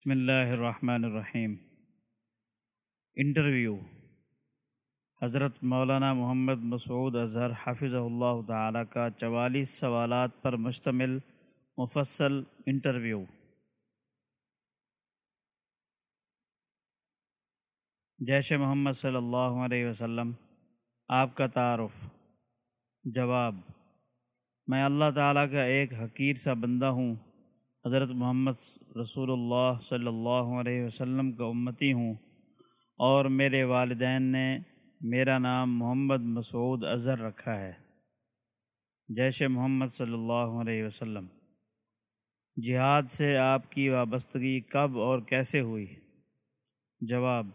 بسم اللہ الرحمن الرحیم۔ انٹرویو۔ حضرت مولانا محمد مسعود اظہر حافظ اللہ تعالیٰ کا چوالیس سوالات پر مشتمل مفصل انٹرویو۔ جیش محمد صلی اللہ علیہ وسلم، آپ کا تعارف۔ جواب میں اللہ تعالیٰ کا ایک حقیر سا بندہ ہوں۔ حضرت محمد رسول اللہ صلی اللہ علیہ وسلم کا امتی ہوں اور میرے والدین نے میرا نام محمد مسعود اظہر رکھا ہے۔ جیش محمد صلی اللہ علیہ وسلم، جہاد سے آپ کی وابستگی کب اور کیسے ہوئی؟ جواب،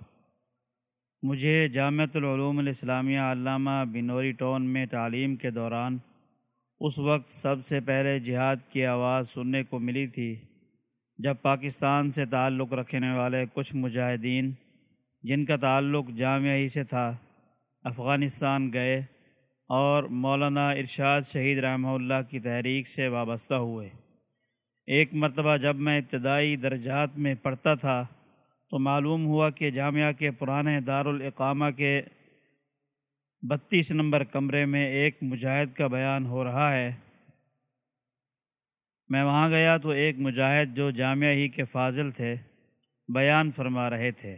مجھے جامعۃ العلوم الاسلامیہ علامہ بنوری ٹون میں تعلیم کے دوران اس وقت سب سے پہلے جہاد کی آواز سننے کو ملی تھی، جب پاکستان سے تعلق رکھنے والے کچھ مجاہدین، جن کا تعلق جامعہ ہی سے تھا، افغانستان گئے اور مولانا ارشاد شہید رحمہ اللہ کی تحریک سے وابستہ ہوئے۔ ایک مرتبہ جب میں ابتدائی درجات میں پڑھتا تھا، تو معلوم ہوا کہ جامعہ کے پرانے دارالاقامہ کے بتیس نمبر کمرے میں ایک مجاہد کا بیان ہو رہا ہے۔ میں وہاں گیا تو ایک مجاہد جو جامعہ ہی کے فاضل تھے، بیان فرما رہے تھے۔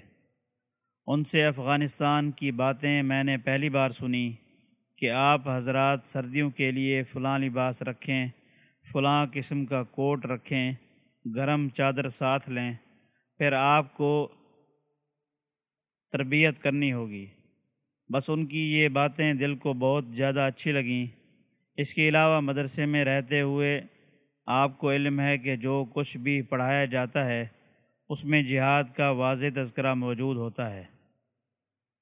ان سے افغانستان کی باتیں میں نے پہلی بار سنی کہ آپ حضرات سردیوں کے لیے فلاں لباس رکھیں، فلاں قسم کا کوٹ رکھیں، گرم چادر ساتھ لیں، پھر آپ کو تربیت کرنی ہوگی۔ بس ان کی یہ باتیں دل کو بہت زیادہ اچھی لگیں۔ اس کے علاوہ مدرسے میں رہتے ہوئے آپ کو علم ہے کہ جو کچھ بھی پڑھایا جاتا ہے، اس میں جہاد کا واضح تذکرہ موجود ہوتا ہے۔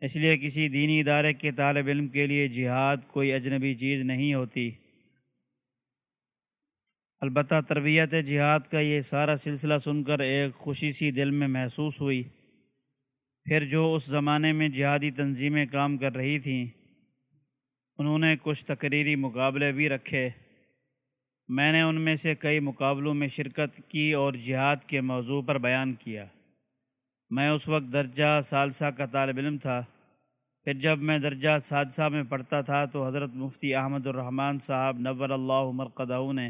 اس لیے کسی دینی ادارے کے طالب علم کے لیے جہاد کوئی اجنبی چیز نہیں ہوتی۔ البتہ تربیت جہاد کا یہ سارا سلسلہ سن کر ایک خوشی سی دل میں محسوس ہوئی۔ پھر جو اس زمانے میں جہادی تنظیمیں کام کر رہی تھیں، انہوں نے کچھ تقریری مقابلے بھی رکھے۔ میں نے ان میں سے کئی مقابلوں میں شرکت کی اور جہاد کے موضوع پر بیان کیا۔ میں اس وقت درجہ سالسہ کا طالب علم تھا۔ پھر جب میں درجہ سادسہ میں پڑھتا تھا تو حضرت مفتی احمد الرحمن صاحب نور اللہ مرقدہ نے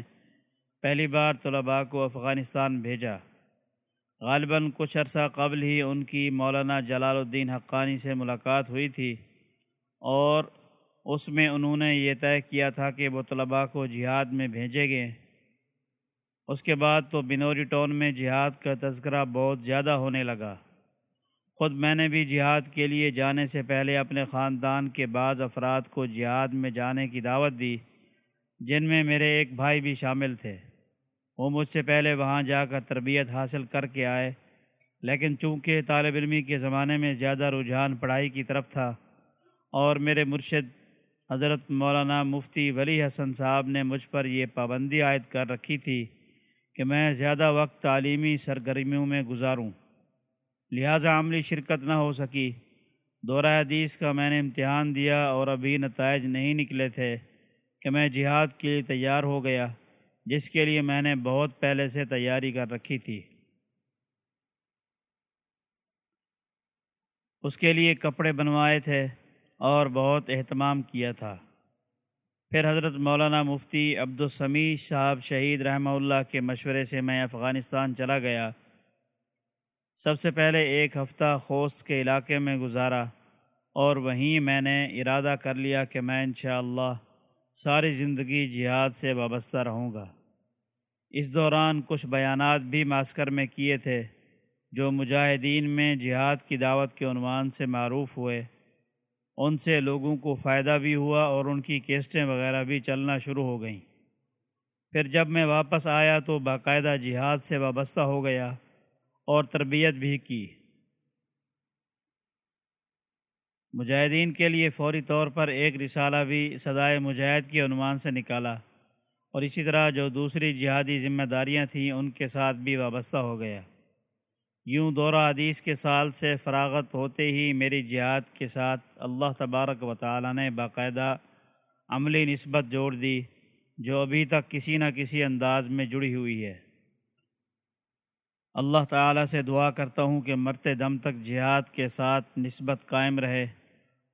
پہلی بار طلباء کو افغانستان بھیجا۔ غالباً کچھ عرصہ قبل ہی ان کی مولانا جلال الدین حقانی سے ملاقات ہوئی تھی اور اس میں انہوں نے یہ طے کیا تھا کہ وہ طلباء کو جہاد میں بھیجے گئے۔ اس کے بعد تو بنوری ٹون میں جہاد کا تذکرہ بہت زیادہ ہونے لگا۔ خود میں نے بھی جہاد کے لیے جانے سے پہلے اپنے خاندان کے بعض افراد کو جہاد میں جانے کی دعوت دی، جن میں میرے ایک بھائی بھی شامل تھے۔ وہ مجھ سے پہلے وہاں جا کر تربیت حاصل کر کے آئے، لیکن چونکہ طالب علمی کے زمانے میں زیادہ رجحان پڑھائی کی طرف تھا اور میرے مرشد حضرت مولانا مفتی ولی حسن صاحب نے مجھ پر یہ پابندی عائد کر رکھی تھی کہ میں زیادہ وقت تعلیمی سرگرمیوں میں گزاروں۔ لہٰذا عملی شرکت نہ ہو سکی۔ دورہ حدیث کا میں نے امتحان دیا اور ابھی نتائج نہیں نکلے تھے کہ میں جہاد کے لیے تیار ہو گیا۔ جس کے لیے میں نے بہت پہلے سے تیاری کر رکھی تھی۔ اس کے لیے کپڑے بنوائے تھے اور بہت اہتمام کیا تھا۔ پھر حضرت مولانا مفتی عبدالسمی صاحب شہید رحمہ اللہ کے مشورے سے میں افغانستان چلا گیا۔ سب سے پہلے ایک ہفتہ خوست کے علاقے میں گزارا اور وہیں میں نے ارادہ کر لیا کہ میں انشاءاللہ ساری زندگی جہاد سے وابستہ رہوں گا۔ اس دوران کچھ بیانات بھی ماسکر میں کیے تھے، جو مجاہدین میں جہاد کی دعوت کے عنوان سے معروف ہوئے۔ ان سے لوگوں کو فائدہ بھی ہوا اور ان کی کیسٹیں وغیرہ بھی چلنا شروع ہو گئیں۔ پھر جب میں واپس آیا تو باقاعدہ جہاد سے وابستہ ہو گیا اور تربیت بھی کی۔ مجاہدین کے لیے فوری طور پر ایک رسالہ بھی صدائے مجاہد کے عنوان سے نکالا اور اسی طرح جو دوسری جہادی ذمہ داریاں تھیں، ان کے ساتھ بھی وابستہ ہو گیا۔ یوں دورہ حدیث کے سال سے فراغت ہوتے ہی میری جہاد کے ساتھ اللہ تبارک و تعالی نے باقاعدہ عملی نسبت جوڑ دی، جو ابھی تک کسی نہ کسی انداز میں جڑی ہوئی ہے۔ اللہ تعالیٰ سے دعا کرتا ہوں کہ مرتے دم تک جہاد کے ساتھ نسبت قائم رہے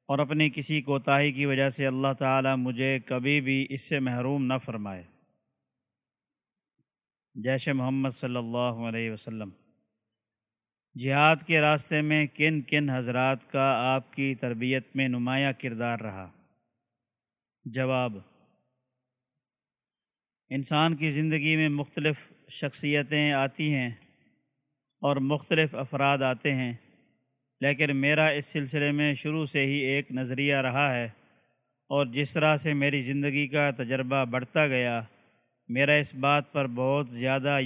اور اپنی کسی کوتاہی کی وجہ سے اللہ تعالیٰ مجھے کبھی بھی اس سے محروم نہ فرمائے۔ جیش محمد صلی اللہ علیہ وسلم، جہاد کے راستے میں کن کن حضرات کا آپ کی تربیت میں نمایاں کردار رہا؟ جواب، انسان کی زندگی میں مختلف شخصیتیں آتی ہیں۔ اور مختلف افراد آتے ہیں۔ لیکن میرا اس سلسلے میں شروع سے ہی ایک نظریہ رہا ہے اور جس طرح سے میری زندگی کا تجربہ بڑھتا گیا، میرا اس بات پر بہت زیادہ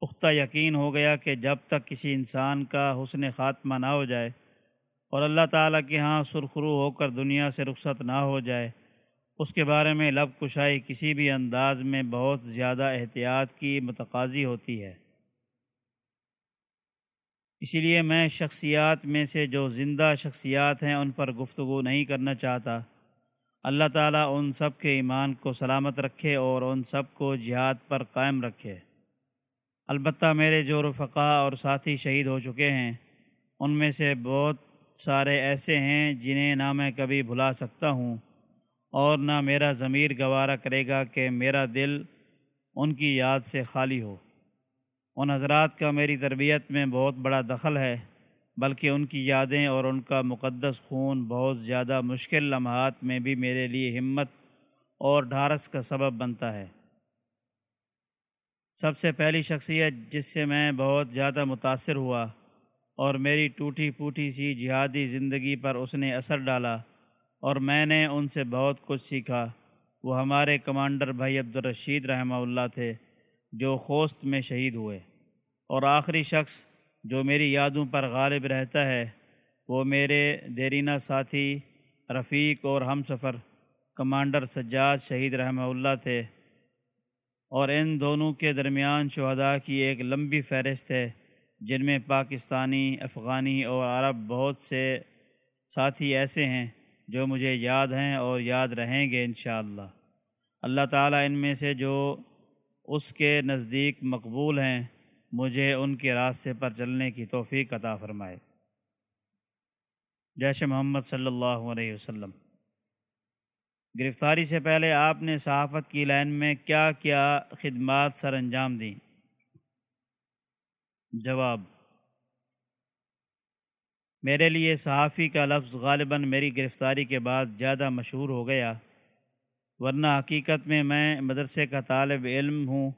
پختہ یقین ہو گیا کہ جب تک کسی انسان کا حسن خاتمہ نہ ہو جائے اور اللہ تعالیٰ کے ہاں سرخرو ہو کر دنیا سے رخصت نہ ہو جائے، اس کے بارے میں لب کشائی کسی بھی انداز میں بہت زیادہ احتیاط کی متقاضی ہوتی ہے۔ اسی لیے میں شخصیات میں سے جو زندہ شخصیات ہیں ان پر گفتگو نہیں کرنا چاہتا۔ اللہ تعالیٰ ان سب کے ایمان کو سلامت رکھے اور ان سب کو جہاد پر قائم رکھے۔ البتہ میرے جو رفقا اور ساتھی شہید ہو چکے ہیں، ان میں سے بہت سارے ایسے ہیں جنہیں نہ میں کبھی بھلا سکتا ہوں اور نہ میرا ضمیر گوارہ کرے گا کہ میرا دل ان کی یاد سے خالی ہو۔ ان حضرات کا میری تربیت میں بہت بڑا دخل ہے، بلکہ ان کی یادیں اور ان کا مقدس خون بہت زیادہ مشکل لمحات میں بھی میرے لیے ہمت اور ڈھارس کا سبب بنتا ہے۔ سب سے پہلی شخصیت جس سے میں بہت زیادہ متاثر ہوا اور میری ٹوٹی پوٹی سی جہادی زندگی پر اس نے اثر ڈالا اور میں نے ان سے بہت کچھ سیکھا۔ وہ ہمارے کمانڈر بھائی عبدالرشید رحمہ اللہ تھے۔ جو خوست میں شہید ہوئے۔ اور آخری شخص جو میری یادوں پر غالب رہتا ہے، وہ میرے دیرینہ ساتھی رفیق اور ہم سفر کمانڈر سجاد شہید رحمہ اللہ تھے۔ اور ان دونوں کے درمیان شہداء کی ایک لمبی فہرست ہے، جن میں پاکستانی، افغانی اور عرب بہت سے ساتھی ایسے ہیں جو مجھے یاد ہیں اور یاد رہیں گے انشاءاللہ۔ اللہ اللہ تعالیٰ ان میں سے جو اس کے نزدیک مقبول ہیں، مجھے ان کے راستے پر چلنے کی توفیق عطا فرمائے۔ جیش محمد صلی اللہ علیہ وسلم۔ گرفتاری سے پہلے آپ نے صحافت کی لائن میں کیا کیا خدمات سر انجام دیں؟ جواب میرے لیے صحافی کا لفظ غالباً میری گرفتاری کے بعد زیادہ مشہور ہو گیا۔ ورنہ حقیقت میں میں مدرسے کا طالب علم ہوں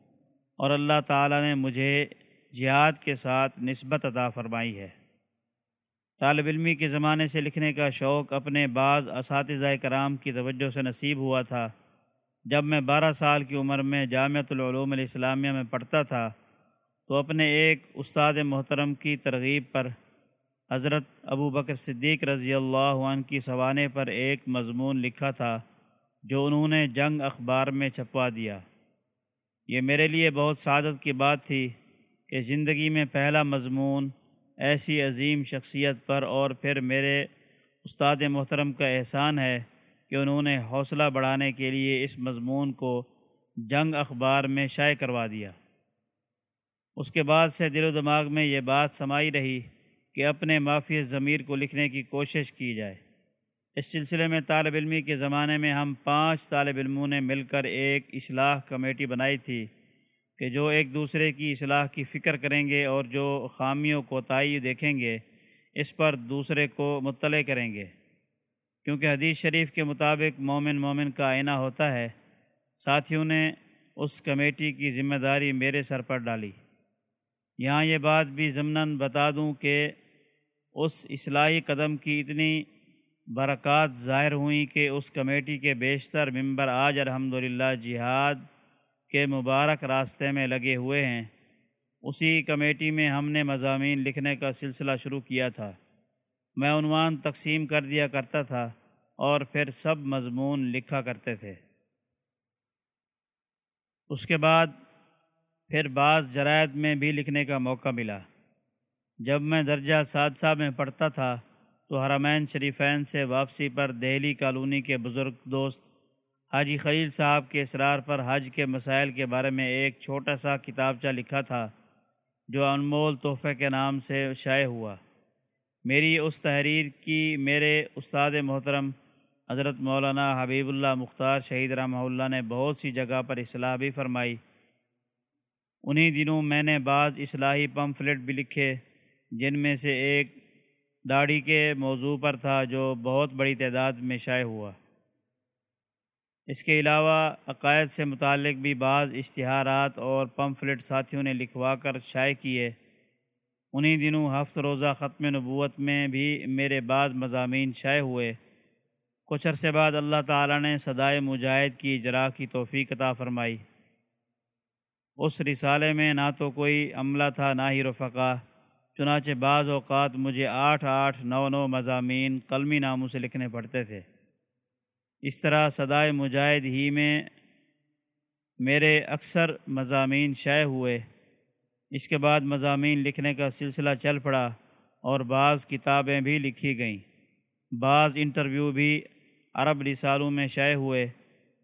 اور اللہ تعالیٰ نے مجھے جہاد کے ساتھ نسبت عطا فرمائی ہے۔ طالب علمی کے زمانے سے لکھنے کا شوق اپنے بعض اساتذہ کرام کی توجہ سے نصیب ہوا تھا۔ جب میں بارہ سال کی عمر میں جامعۃ العلوم الاسلامیہ میں پڑھتا تھا تو اپنے ایک استاد محترم کی ترغیب پر حضرت ابو بکر صدیق رضی اللہ عنہ کی سوانے پر ایک مضمون لکھا تھا۔ جو انہوں نے جنگ اخبار میں چھپوا دیا۔ یہ میرے لیے بہت سعادت کی بات تھی کہ زندگی میں پہلا مضمون ایسی عظیم شخصیت پر اور پھر میرے استاد محترم کا احسان ہے کہ انہوں نے حوصلہ بڑھانے کے لیے اس مضمون کو جنگ اخبار میں شائع کروا دیا۔ اس کے بعد سے دل و دماغ میں یہ بات سمائی رہی کہ اپنے معافی ضمیر کو لکھنے کی کوشش کی جائے۔ اس سلسلے میں طالب علمی کے زمانے میں ہم پانچ طالب علموں نے مل کر ایک اصلاح کمیٹی بنائی تھی کہ جو ایک دوسرے کی اصلاح کی فکر کریں گے اور جو خامیوں کو تعی دیکھیں گے، اس پر دوسرے کو مطلع کریں گے۔ کیونکہ حدیث شریف کے مطابق مومن مومن کا آئینہ ہوتا ہے، ساتھیوں نے اس کمیٹی کی ذمہ داری میرے سر پر ڈالی۔ یہاں یہ بات بھی ضمن بتا دوں کہ اس اصلاحی قدم کی اتنی برکات ظاہر ہوئیں کہ اس کمیٹی کے بیشتر ممبر آج الحمدللہ جہاد کے مبارک راستے میں لگے ہوئے ہیں۔ اسی کمیٹی میں ہم نے مضامین لکھنے کا سلسلہ شروع کیا تھا۔ میں عنوان تقسیم کر دیا کرتا تھا اور پھر سب مضمون لکھا کرتے تھے۔ اس کے بعد پھر بعض جرائد میں بھی لکھنے کا موقع ملا۔ جب میں درجہ سادسہ میں پڑھتا تھا تو حرمین شریفین سے واپسی پر دہلی کالونی کے بزرگ دوست حاجی خلیل صاحب کے اصرار پر حج کے مسائل کے بارے میں ایک چھوٹا سا کتابچہ لکھا تھا، جو انمول تحفے کے نام سے شائع ہوا۔ میری اس تحریر کی میرے استاد محترم حضرت مولانا حبیب اللہ مختار شہید رحمہ اللہ نے بہت سی جگہ پر اصلاح بھی فرمائی۔ انہی دنوں میں نے بعض اصلاحی پمفلٹ بھی لکھے، جن میں سے ایک داڑھی کے موضوع پر تھا جو بہت بڑی تعداد میں شائع ہوا۔ اس کے علاوہ عقائد سے متعلق بھی بعض اشتہارات اور پمفلٹ ساتھیوں نے لکھوا کر شائع کیے۔ انہی دنوں ہفت روزہ ختم نبوت میں بھی میرے بعض مضامین شائع ہوئے۔ کچھ عرصے بعد اللہ تعالیٰ نے صدائے مجاہد کی اجرا کی توفیق عطا فرمائی۔ اس رسالے میں نہ تو کوئی عملہ تھا نہ ہی رفقا۔ چنانچہ بعض اوقات مجھے آٹھ آٹھ نو نو مضامین قلمی ناموں سے لکھنے پڑتے تھے۔ اس طرح صدائے مجاہد ہی میں میرے اکثر مضامین شائع ہوئے۔ اس کے بعد مضامین لکھنے کا سلسلہ چل پڑا اور بعض کتابیں بھی لکھی گئیں۔ بعض انٹرویو بھی عرب رسالوں میں شائع ہوئے۔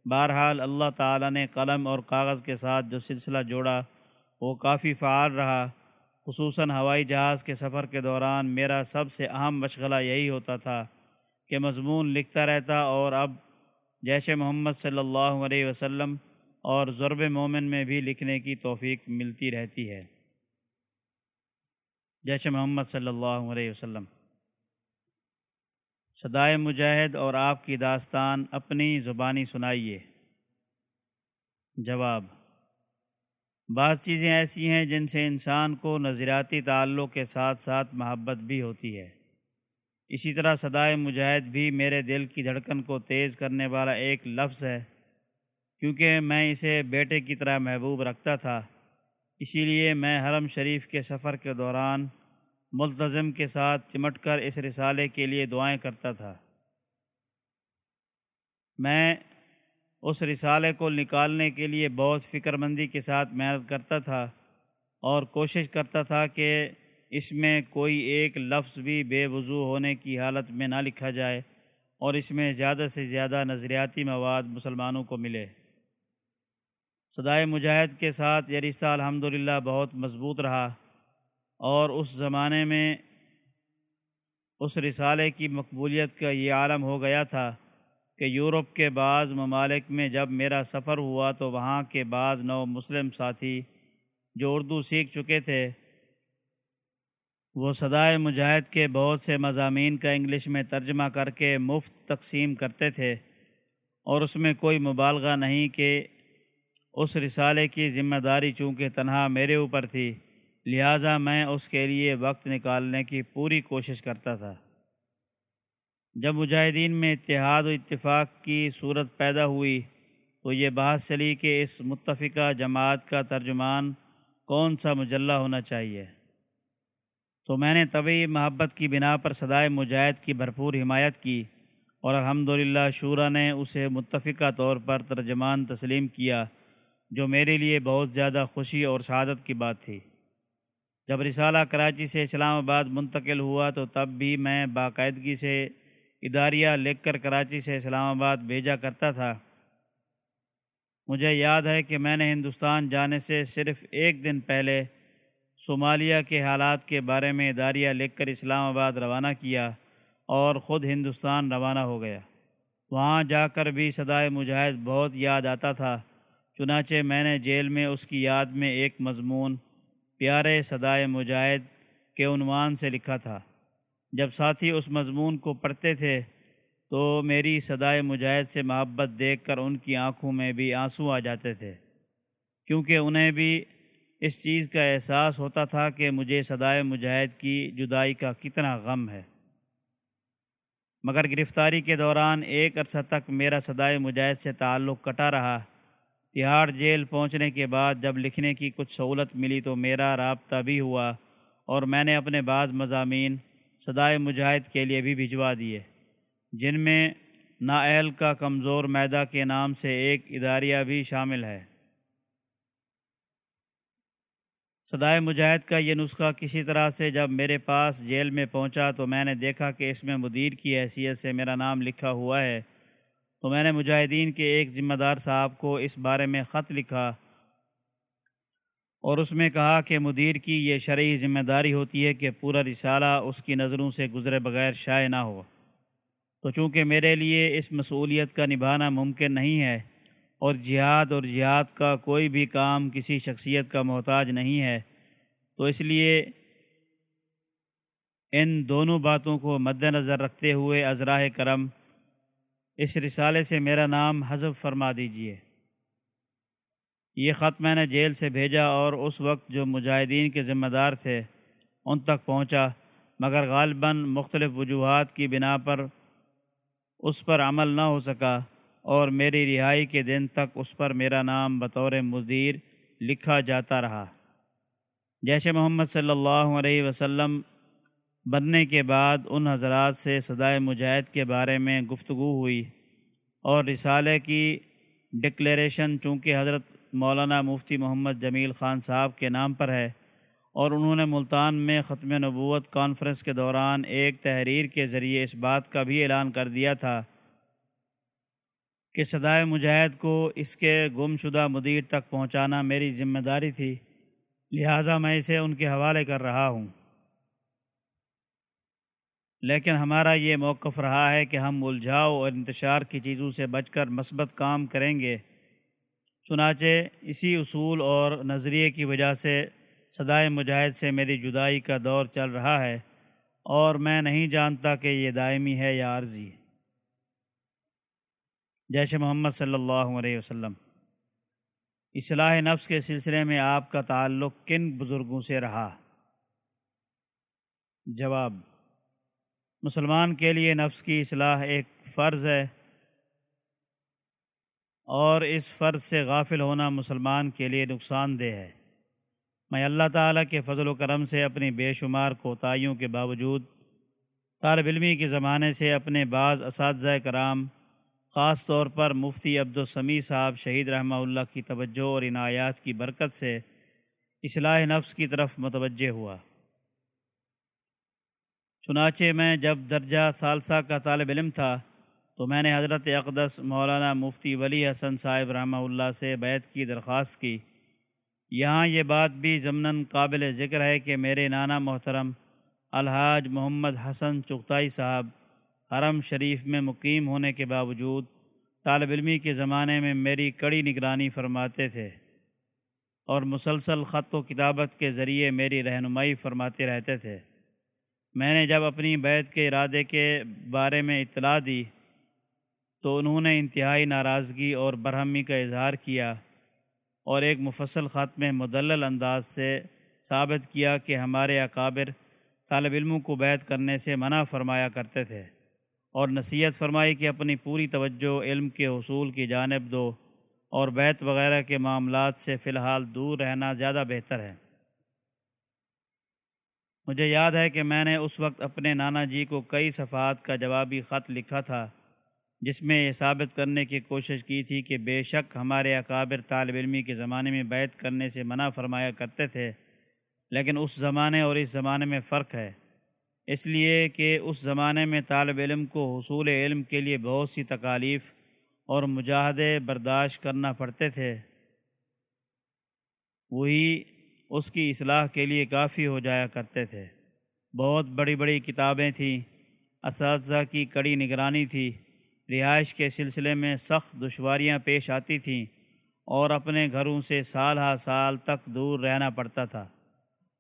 بہرحال اللہ تعالیٰ نے قلم اور کاغذ کے ساتھ جو سلسلہ جوڑا وہ کافی فعال رہا۔ خصوصاً ہوائی جہاز کے سفر کے دوران میرا سب سے اہم مشغلہ یہی ہوتا تھا کہ مضمون لکھتا رہتا اور اب جیش محمد صلی اللہ علیہ وسلم اور ضرب مومن میں بھی لکھنے کی توفیق ملتی رہتی ہے۔ جیش محمد صلی اللہ علیہ وسلم۔ صدائے مجاہد اور آپ کی داستان اپنی زبانی سنائیے۔ جواب بعض چیزیں ایسی ہیں جن سے انسان کو نظریاتی تعلق کے ساتھ ساتھ محبت بھی ہوتی ہے۔ اسی طرح صدائے مجاہد بھی میرے دل کی دھڑکن کو تیز کرنے والا ایک لفظ ہے، کیونکہ میں اسے بیٹے کی طرح محبوب رکھتا تھا۔ اسی لیے میں حرم شریف کے سفر کے دوران ملتظم کے ساتھ چمٹ کر اس رسالے کے لیے دعائیں کرتا تھا۔ میں اس رسالے کو نکالنے کے لیے بہت فکر مندی کے ساتھ محنت کرتا تھا اور کوشش کرتا تھا کہ اس میں کوئی ایک لفظ بھی بے وضو ہونے کی حالت میں نہ لکھا جائے اور اس میں زیادہ سے زیادہ نظریاتی مواد مسلمانوں کو ملے۔ صدائے مجاہد کے ساتھ یہ رشتہ الحمد بہت مضبوط رہا اور اس زمانے میں اس رسالے کی مقبولیت کا یہ عالم ہو گیا تھا۔ کہ یورپ کے بعض ممالک میں جب میرا سفر ہوا تو وہاں کے بعض نو مسلم ساتھی جو اردو سیکھ چکے تھے، وہ صدائے مجاہد کے بہت سے مضامین کا انگلش میں ترجمہ کر کے مفت تقسیم کرتے تھے اور اس میں کوئی مبالغہ نہیں کہ اس رسالے کی ذمہ داری چونکہ تنہا میرے اوپر تھی، لہٰذا میں اس کے لیے وقت نکالنے کی پوری کوشش کرتا تھا۔ جب مجاہدین میں اتحاد و اتفاق کی صورت پیدا ہوئی تو یہ بحث چلی کہ اس متفقہ جماعت کا ترجمان کون سا مجلہ ہونا چاہیے۔ تو میں نے طبی محبت کی بنا پر صدائے مجاہد کی بھرپور حمایت کی اور الحمدللہ شورا نے اسے متفقہ طور پر ترجمان تسلیم کیا، جو میرے لیے بہت زیادہ خوشی اور شہادت کی بات تھی۔ جب رسالہ کراچی سے اسلام آباد منتقل ہوا تو تب بھی میں باقاعدگی سے اداریہ لکھ کر کراچی سے اسلام آباد بھیجا کرتا تھا۔ مجھے یاد ہے کہ میں نے ہندوستان جانے سے صرف ایک دن پہلے صومالیہ کے حالات کے بارے میں اداریہ لکھ کر اسلام آباد روانہ کیا اور خود ہندوستان روانہ ہو گیا۔ وہاں جا کر بھی صدائے مجاہد بہت یاد آتا تھا، چنانچہ میں نے جیل میں اس کی یاد میں ایک مضمون، پیارے صدائے مجاہد کے عنوان سے لکھا تھا۔ جب ساتھی اس مضمون کو پڑھتے تھے تو میری صدائے مجاہد سے محبت دیکھ کر ان کی آنکھوں میں بھی آنسو آ جاتے تھے، کیونکہ انہیں بھی اس چیز کا احساس ہوتا تھا کہ مجھے صدائے مجاہد کی جدائی کا کتنا غم ہے۔ مگر گرفتاری کے دوران ایک عرصہ تک میرا صدائے مجاہد سے تعلق کٹا رہا۔ تہاڑ جیل پہنچنے کے بعد جب لکھنے کی کچھ سہولت ملی تو میرا رابطہ بھی ہوا اور میں نے اپنے بعض مضامین صدائے مجاہد کے لیے بھی بھجوا دیے، جن میں نااہل کا کمزور میدہ کے نام سے ایک اداریہ بھی شامل ہے۔ صدائے مجاہد کا یہ نسخہ کسی طرح سے جب میرے پاس جیل میں پہنچا تو میں نے دیکھا کہ اس میں مدیر کی حیثیت سے میرا نام لکھا ہوا ہے۔ تو میں نے مجاہدین کے ایک ذمہ دار صاحب کو اس بارے میں خط لکھا اور اس میں کہا کہ مدیر کی یہ شرعی ذمہ داری ہوتی ہے کہ پورا رسالہ اس کی نظروں سے گزرے بغیر شائع نہ ہو۔ تو چونکہ میرے لیے اس مصولیت کا نبھانا ممکن نہیں ہے اور جہاد اور جہاد کا کوئی بھی کام کسی شخصیت کا محتاج نہیں ہے، تو اس لیے ان دونوں باتوں کو مد نظر رکھتے ہوئے ازراہ کرم اس رسالے سے میرا نام حذف فرما دیجیے یہ خط میں نے جیل سے بھیجا اور اس وقت جو مجاہدین کے ذمہ دار تھے ان تک پہنچا، مگر غالباً مختلف وجوہات کی بنا پر اس پر عمل نہ ہو سکا اور میری رہائی کے دن تک اس پر میرا نام بطور مدیر لکھا جاتا رہا۔ جیسے محمد صلی اللہ علیہ وسلم بننے کے بعد ان حضرات سے صدائے مجاہد کے بارے میں گفتگو ہوئی اور رسالے کی ڈکلیریشن چونکہ حضرت مولانا مفتی محمد جمیل خان صاحب کے نام پر ہے اور انہوں نے ملتان میں ختم نبوت کانفرنس کے دوران ایک تحریر کے ذریعے اس بات کا بھی اعلان کر دیا تھا کہ صدائے مجاہد کو اس کے گم شدہ مدیر تک پہنچانا میری ذمہ داری تھی، لہٰذا میں اسے ان کے حوالے کر رہا ہوں۔ لیکن ہمارا یہ موقف رہا ہے کہ ہم الجھاؤ اور انتشار کی چیزوں سے بچ کر مثبت کام کریں گے۔ چنانچہ اسی اصول اور نظریے کی وجہ سے صدائے مجاہد سے میری جدائی کا دور چل رہا ہے اور میں نہیں جانتا کہ یہ دائمی ہے یا عارضی جیش محمد صلی اللہ علیہ وسلم، اصلاح نفس کے سلسلے میں آپ کا تعلق کن بزرگوں سے رہا؟ جواب، مسلمان کے لیے نفس کی اصلاح ایک فرض ہے اور اس فرض سے غافل ہونا مسلمان کے لیے نقصان دہ ہے۔ میں اللہ تعالیٰ کے فضل و کرم سے اپنی بے شمار کوتاہیوں کے باوجود طالب علمی کے زمانے سے اپنے بعض اساتذہ کرام، خاص طور پر مفتی عبدالسمی صاحب شہید رحمہ اللہ کی توجہ اور عنایات کی برکت سے اصلاح نفس کی طرف متوجہ ہوا۔ چنانچہ میں جب درجہ ثالثہ کا طالب علم تھا تو میں نے حضرت اقدس مولانا مفتی ولی حسن صاحب رحمہ اللہ سے بیت کی درخواست کی۔ یہاں یہ بات بھی ضمن قابل ذکر ہے کہ میرے نانا محترم الحاج محمد حسن چغتائی صاحب حرم شریف میں مقیم ہونے کے باوجود طالب علمی کے زمانے میں میری کڑی نگرانی فرماتے تھے اور مسلسل خط و کتابت کے ذریعے میری رہنمائی فرماتے رہتے تھے۔ میں نے جب اپنی بیت کے ارادے کے بارے میں اطلاع دی تو انہوں نے انتہائی ناراضگی اور برہمی کا اظہار کیا اور ایک مفصل خط میں مدلل انداز سے ثابت کیا کہ ہمارے اکابر طالب علموں کو بیت کرنے سے منع فرمایا کرتے تھے اور نصیحت فرمائی کہ اپنی پوری توجہ علم کے حصول کی جانب دو اور بیت وغیرہ کے معاملات سے فی الحال دور رہنا زیادہ بہتر ہے۔ مجھے یاد ہے کہ میں نے اس وقت اپنے نانا جی کو کئی صفحات کا جوابی خط لکھا تھا جس میں یہ ثابت کرنے کی کوشش کی تھی کہ بے شک ہمارے اکابر طالب علمی کے زمانے میں بیت کرنے سے منع فرمایا کرتے تھے، لیکن اس زمانے اور اس زمانے میں فرق ہے۔ اس لیے کہ اس زمانے میں طالب علم کو حصول علم کے لیے بہت سی تکالیف اور مجاہدے برداشت کرنا پڑتے تھے۔ وہی اس کی اصلاح کے لیے کافی ہو جایا کرتے تھے۔ بہت بڑی بڑی کتابیں تھیں، اساتذہ کی کڑی نگرانی تھی۔ رہائش کے سلسلے میں سخت دشواریاں پیش آتی تھیں اور اپنے گھروں سے سال ہا سال تک دور رہنا پڑتا تھا۔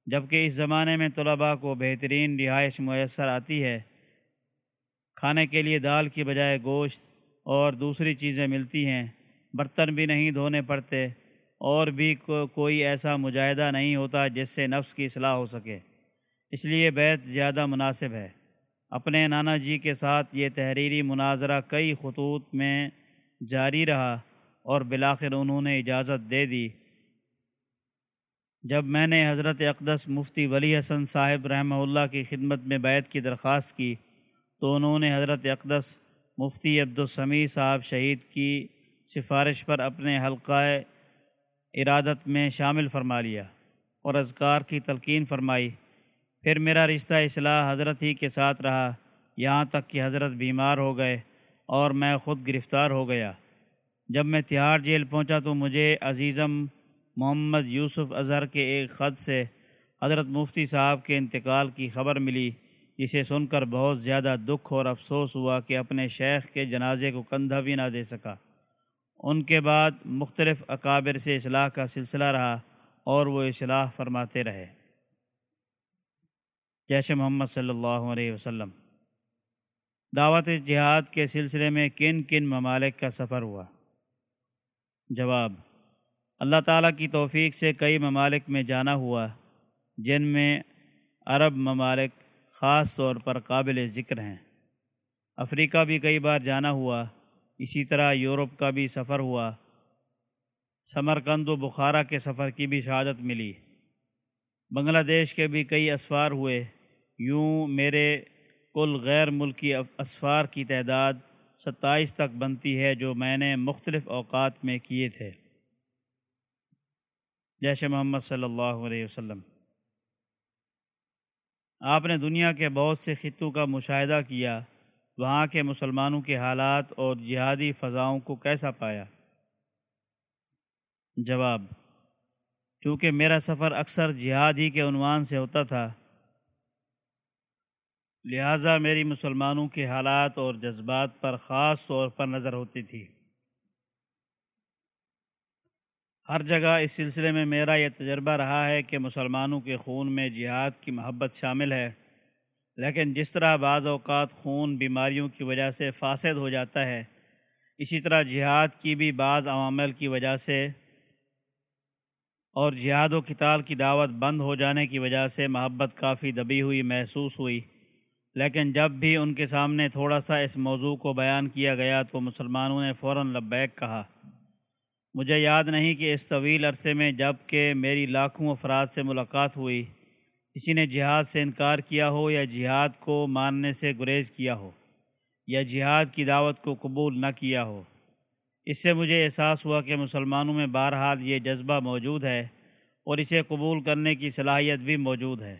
جبکہ اس زمانے میں طلباء کو بہترین رہائش میسر آتی ہے۔ کھانے کے لیے دال کی بجائے گوشت اور دوسری چیزیں ملتی ہیں۔ برتن بھی نہیں دھونے پڑتے اور بھی کو، کوئی ایسا مجاہدہ نہیں ہوتا جس سے نفس کی اصلاح ہو سکے۔ اس لیے بیت زیادہ مناسب ہے۔ اپنے نانا جی کے ساتھ یہ تحریری مناظرہ کئی خطوط میں جاری رہا اور بلاخر انہوں نے اجازت دے دی۔ جب میں نے حضرت اقدس مفتی ولی حسن صاحب رحمہ اللہ کی خدمت میں بیت کی درخواست کی تو انہوں نے حضرت اقدس مفتی عبدالسمی صاحب شہید کی سفارش پر اپنے حلقہ ارادت میں شامل فرما لیا اور اذکار کی تلقین فرمائی۔ پھر میرا رشتہ اصلاح حضرت ہی کے ساتھ رہا۔ یہاں تک کہ حضرت بیمار ہو گئے اور میں خود گرفتار ہو گیا۔ جب میں تہاڑ جیل پہنچا تو مجھے عزیزم محمد یوسف اظہر کے ایک خط سے حضرت مفتی صاحب کے انتقال کی خبر ملی۔ جسے سن کر بہت زیادہ دکھ اور افسوس ہوا کہ اپنے شیخ کے جنازے کو کندھا بھی نہ دے سکا۔ ان کے بعد مختلف اکابر سے اصلاح کا سلسلہ رہا اور وہ اصلاح فرماتے رہے۔ جیش محمد صلی اللہ علیہ وسلم۔ دعوت جہاد کے سلسلے میں کن کن ممالک کا سفر ہوا۔ جواب اللہ تعالیٰ کی توفیق سے کئی ممالک میں جانا ہوا، جن میں عرب ممالک خاص طور پر قابل ذکر ہیں۔ افریقہ بھی کئی بار جانا ہوا، اسی طرح یورپ کا بھی سفر ہوا۔ سمرکند و بخارا کے سفر کی بھی شہادت ملی۔ بنگلہ دیش کے بھی کئی اسفار ہوئے۔ یوں میرے کل غیر ملکی اسفار کی تعداد ستائیس تک بنتی ہے جو میں نے مختلف اوقات میں کیے تھے۔ جیش محمد صلی اللہ علیہ وسلم۔ آپ نے دنیا کے بہت سے خطوں کا مشاہدہ کیا، وہاں کے مسلمانوں کے حالات اور جہادی فضاؤں کو کیسا پایا؟ جواب چونکہ میرا سفر اکثر جہاد ہی کے عنوان سے ہوتا تھا۔ لہٰذا میری مسلمانوں کے حالات اور جذبات پر خاص طور پر نظر ہوتی تھی۔ ہر جگہ اس سلسلے میں میرا یہ تجربہ رہا ہے کہ مسلمانوں کے خون میں جہاد کی محبت شامل ہے، لیکن جس طرح بعض اوقات خون بیماریوں کی وجہ سے فاسد ہو جاتا ہے، اسی طرح جہاد کی بھی بعض عوامل کی وجہ سے اور جہاد و کتال کی دعوت بند ہو جانے کی وجہ سے محبت کافی دبی ہوئی، محسوس ہوئی۔ لیکن جب بھی ان کے سامنے تھوڑا سا اس موضوع کو بیان کیا گیا تو مسلمانوں نے فوراً لبیک کہا۔ مجھے یاد نہیں کہ اس طویل عرصے میں جبکہ میری لاکھوں افراد سے ملاقات ہوئی، کسی نے جہاد سے انکار کیا ہو یا جہاد کو ماننے سے گریز کیا ہو یا جہاد کی دعوت کو قبول نہ کیا ہو۔ اس سے مجھے احساس ہوا کہ مسلمانوں میں بہرحال یہ جذبہ موجود ہے اور اسے قبول کرنے کی صلاحیت بھی موجود ہے۔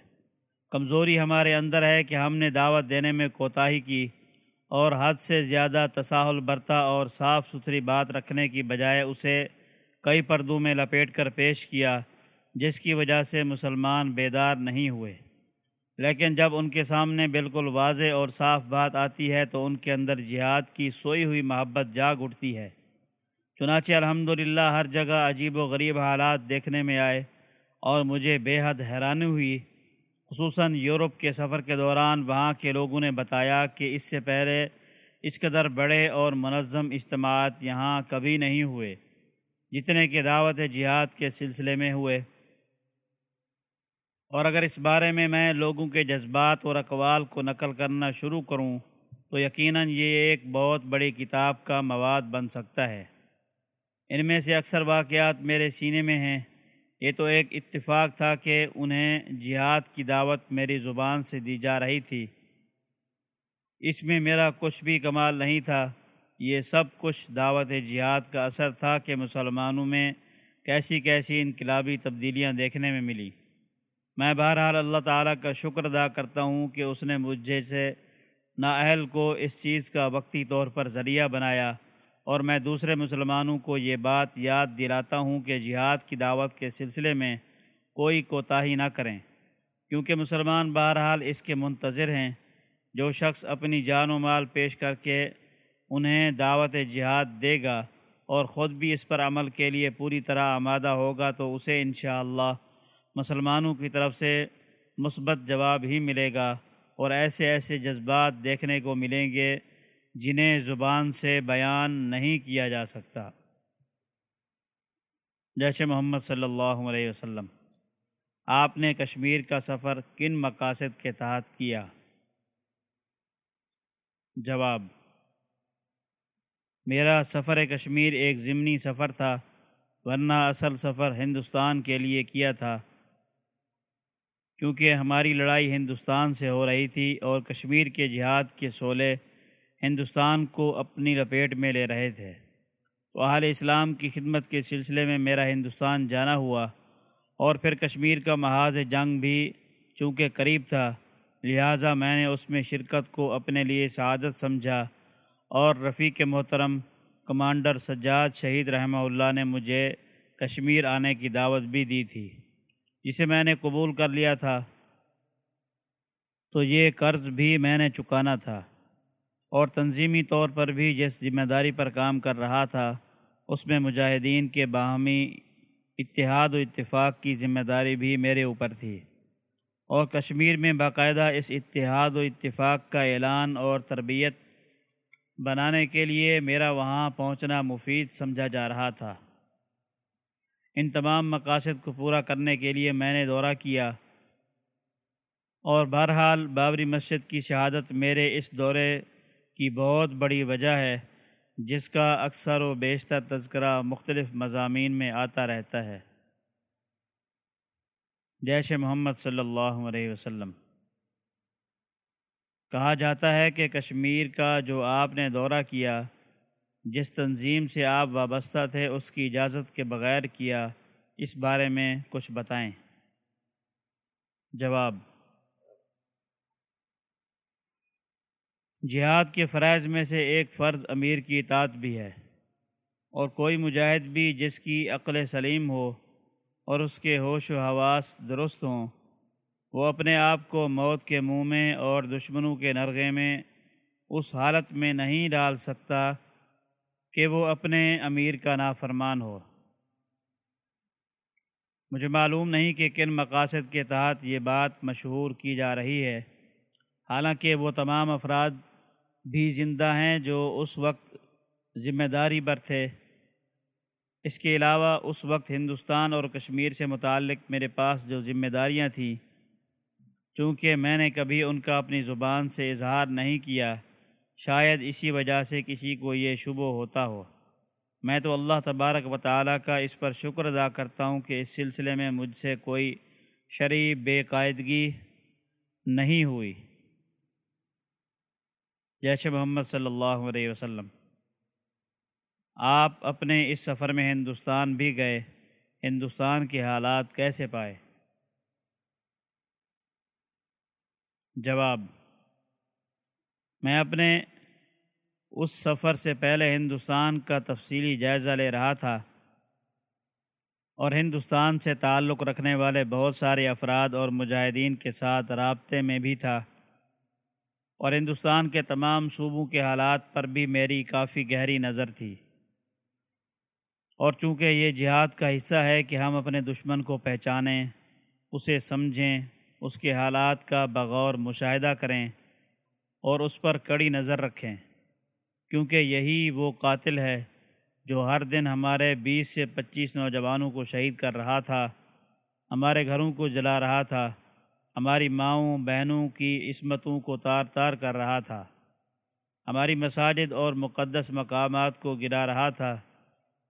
کمزوری ہمارے اندر ہے کہ ہم نے دعوت دینے میں کوتاہی کی اور حد سے زیادہ تساہل برتا اور صاف ستھری بات رکھنے کی بجائے اسے کئی پردوں میں لپیٹ کر پیش کیا، جس کی وجہ سے مسلمان بیدار نہیں ہوئے۔ لیکن جب ان کے سامنے بالکل واضح اور صاف بات آتی ہے تو ان کے اندر جہاد کی سوئی ہوئی محبت جاگ اٹھتی ہے۔ چنانچہ الحمدللہ ہر جگہ عجیب و غریب حالات دیکھنے میں آئے اور مجھے بے حد حیرانی ہوئی، خصوصاً یورپ کے سفر کے دوران وہاں کے لوگوں نے بتایا کہ اس سے پہلے اس قدر بڑے اور منظم اجتماعات یہاں کبھی نہیں ہوئے، جتنے کہ دعوت جہاد کے سلسلے میں ہوئے۔ اور اگر اس بارے میں میں لوگوں کے جذبات اور اقوال کو نقل کرنا شروع کروں، تو یقیناً یہ ایک بہت بڑی کتاب کا مواد بن سکتا ہے۔ ان میں سے اکثر واقعات میرے سینے میں ہیں۔ یہ تو ایک اتفاق تھا کہ انہیں جہاد کی دعوت میری زبان سے دی جا رہی تھی۔ اس میں میرا کچھ بھی کمال نہیں تھا۔ یہ سب کچھ دعوت جہاد کا اثر تھا کہ مسلمانوں میں کیسی کیسی انقلابی تبدیلیاں دیکھنے میں ملی۔ میں بہرحال اللہ تعالیٰ کا شکر ادا کرتا ہوں کہ اس نے مجھے سے نااہل کو اس چیز کا وقتی طور پر ذریعہ بنایا۔ اور میں دوسرے مسلمانوں کو یہ بات یاد دلاتا ہوں کہ جہاد کی دعوت کے سلسلے میں کوئی کوتاہی نہ کریں، کیونکہ مسلمان بہرحال اس کے منتظر ہیں۔ جو شخص اپنی جان و مال پیش کر کے انہیں دعوت جہاد دے گا اور خود بھی اس پر عمل کے لیے پوری طرح آمادہ ہوگا تو اسے انشاءاللہ مسلمانوں کی طرف سے مثبت جواب ہی ملے گا اور ایسے ایسے جذبات دیکھنے کو ملیں گے۔ جنہیں زبان سے بیان نہیں کیا جا سکتا۔ جیش محمد صلی اللہ علیہ وسلم، آپ نے کشمیر کا سفر کن مقاصد کے تحت کیا؟ جواب، میرا سفر کشمیر ایک ضمنی سفر تھا، ورنہ اصل سفر ہندوستان کے لیے کیا تھا۔ کیونکہ ہماری لڑائی ہندوستان سے ہو رہی تھی اور کشمیر کے جہاد کے سولے ہندوستان کو اپنی لپیٹ میں لے رہے تھے۔ تو اہل اسلام کی خدمت کے سلسلے میں میرا ہندوستان جانا ہوا اور پھر کشمیر کا محاذ جنگ بھی چونکہ قریب تھا، لہٰذا میں نے اس میں شرکت کو اپنے لیے سعادت سمجھا اور رفیق محترم کمانڈر سجاد شہید رحمہ اللہ نے مجھے کشمیر آنے کی دعوت بھی دی تھی۔ جسے میں نے قبول کر لیا تھا۔ تو یہ قرض بھی میں نے چکانا تھا۔ اور تنظیمی طور پر بھی جس ذمہ داری پر کام کر رہا تھا، اس میں مجاہدین کے باہمی اتحاد و اتفاق کی ذمہ داری بھی میرے اوپر تھی۔ اور کشمیر میں باقاعدہ اس اتحاد و اتفاق کا اعلان اور تربیت بنانے کے لیے میرا وہاں پہنچنا مفید سمجھا جا رہا تھا۔ ان تمام مقاصد کو پورا کرنے کے لیے میں نے دورہ کیا۔ اور بہرحال بابری مسجد کی شہادت میرے اس دورے کی بہت بڑی وجہ ہے، جس کا اکثر و بیشتر تذکرہ مختلف مضامین میں آتا رہتا ہے۔ جیش محمد صلی اللہ علیہ وسلم۔ کہا جاتا ہے کہ کشمیر کا جو آپ نے دورہ کیا، جس تنظیم سے آپ وابستہ تھے، اس کی اجازت کے بغیر کیا، اس بارے میں کچھ بتائیں۔ جواب جہاد کے فرائض میں سے ایک فرض امیر کی اطاعت بھی ہے اور کوئی مجاہد بھی جس کی عقل سلیم ہو اور اس کے ہوش و حواس درست ہوں، وہ اپنے آپ کو موت کے منہ میں اور دشمنوں کے نرغے میں اس حالت میں نہیں ڈال سکتا کہ وہ اپنے امیر کا نافرمان ہو۔ مجھے معلوم نہیں کہ کن مقاصد کے تحت یہ بات مشہور کی جا رہی ہے، حالانکہ وہ تمام افراد بھی زندہ ہیں جو اس وقت ذمہ داری پر تھے۔ اس کے علاوہ اس وقت ہندوستان اور کشمیر سے متعلق میرے پاس جو ذمہ داریاں تھیں، چونکہ میں نے کبھی ان کا اپنی زبان سے اظہار نہیں کیا، شاید اسی وجہ سے کسی کو یہ شبہ ہوتا ہو۔ میں تو اللہ تبارک و تعالیٰ کا اس پر شکر ادا کرتا ہوں کہ اس سلسلے میں مجھ سے کوئی شرعی بے قاعدگی نہیں ہوئی۔ جیش محمد صلی اللہ علیہ وسلم، آپ اپنے اس سفر میں ہندوستان بھی گئے، ہندوستان کے حالات کیسے پائے؟ جواب، میں اپنے اس سفر سے پہلے ہندوستان کا تفصیلی جائزہ لے رہا تھا اور ہندوستان سے تعلق رکھنے والے بہت سارے افراد اور مجاہدین کے ساتھ رابطے میں بھی تھا۔ اور ہندوستان کے تمام صوبوں کے حالات پر بھی میری کافی گہری نظر تھی۔ اور چونکہ یہ جہاد کا حصہ ہے کہ ہم اپنے دشمن کو پہچانیں، اسے سمجھیں، اس کے حالات کا بغور مشاہدہ کریں اور اس پر کڑی نظر رکھیں، کیونکہ یہی وہ قاتل ہے جو ہر دن ہمارے بیس سے پچیس نوجوانوں کو شہید کر رہا تھا، ہمارے گھروں کو جلا رہا تھا ہماری ماؤں بہنوں کی عصمتوں کو تار تار کر رہا تھا۔ ہماری مساجد اور مقدس مقامات کو گرا رہا تھا۔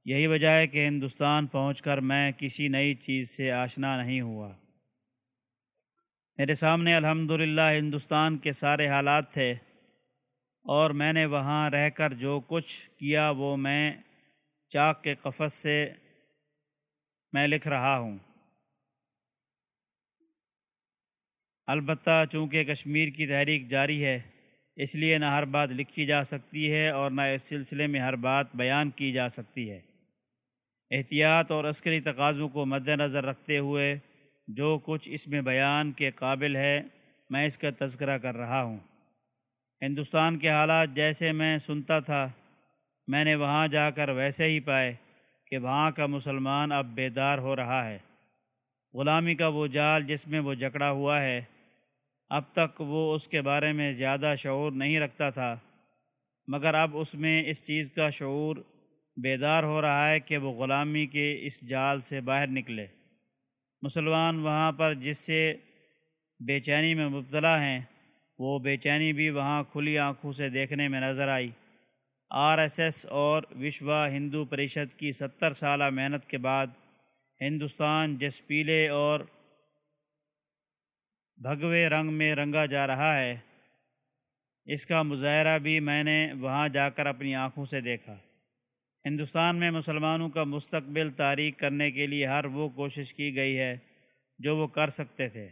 یہی وجہ ہے کہ ہندوستان پہنچ کر میں کسی نئی چیز سے آشنا نہیں ہوا۔ میرے سامنے الحمدللہ ہندوستان کے سارے حالات تھے اور میں نے وہاں رہ کر جو کچھ کیا وہ میں چاک کے قفص سے میں لکھ رہا ہوں۔ البتہ چونکہ کشمیر کی تحریک جاری ہے، اس لیے نہ ہر بات لکھی جا سکتی ہے اور نہ اس سلسلے میں ہر بات بیان کی جا سکتی ہے۔ احتیاط اور عسکری تقاضوں کو مد نظر رکھتے ہوئے جو کچھ اس میں بیان کے قابل ہے، میں اس کا تذکرہ کر رہا ہوں۔ ہندوستان کے حالات جیسے میں سنتا تھا، میں نے وہاں جا کر ویسے ہی پائے کہ وہاں کا مسلمان اب بیدار ہو رہا ہے۔ غلامی کا وہ جال جس میں وہ جکڑا ہوا ہے اب تک وہ اس کے بارے میں زیادہ شعور نہیں رکھتا تھا، مگر اب اس میں اس چیز کا شعور بیدار ہو رہا ہے کہ وہ غلامی کے اس جال سے باہر نکلے۔ مسلمان وہاں پر جس سے بے چینی میں مبتلا ہیں، وہ بے چینی بھی وہاں کھلی آنکھوں سے دیکھنے میں نظر آئی۔ آر ایس ایس اور وشوا ہندو پریشد کی ستر سالہ محنت کے بعد ہندوستان جس پیلے اور بھگوے رنگ میں رنگا جا رہا ہے۔ اس کا مظاہرہ بھی میں نے وہاں جا کر اپنی آنکھوں سے دیکھا۔ ہندوستان میں مسلمانوں کا مستقبل تاریخ کرنے کے لیے ہر وہ کوشش کی گئی ہے جو وہ کر سکتے تھے۔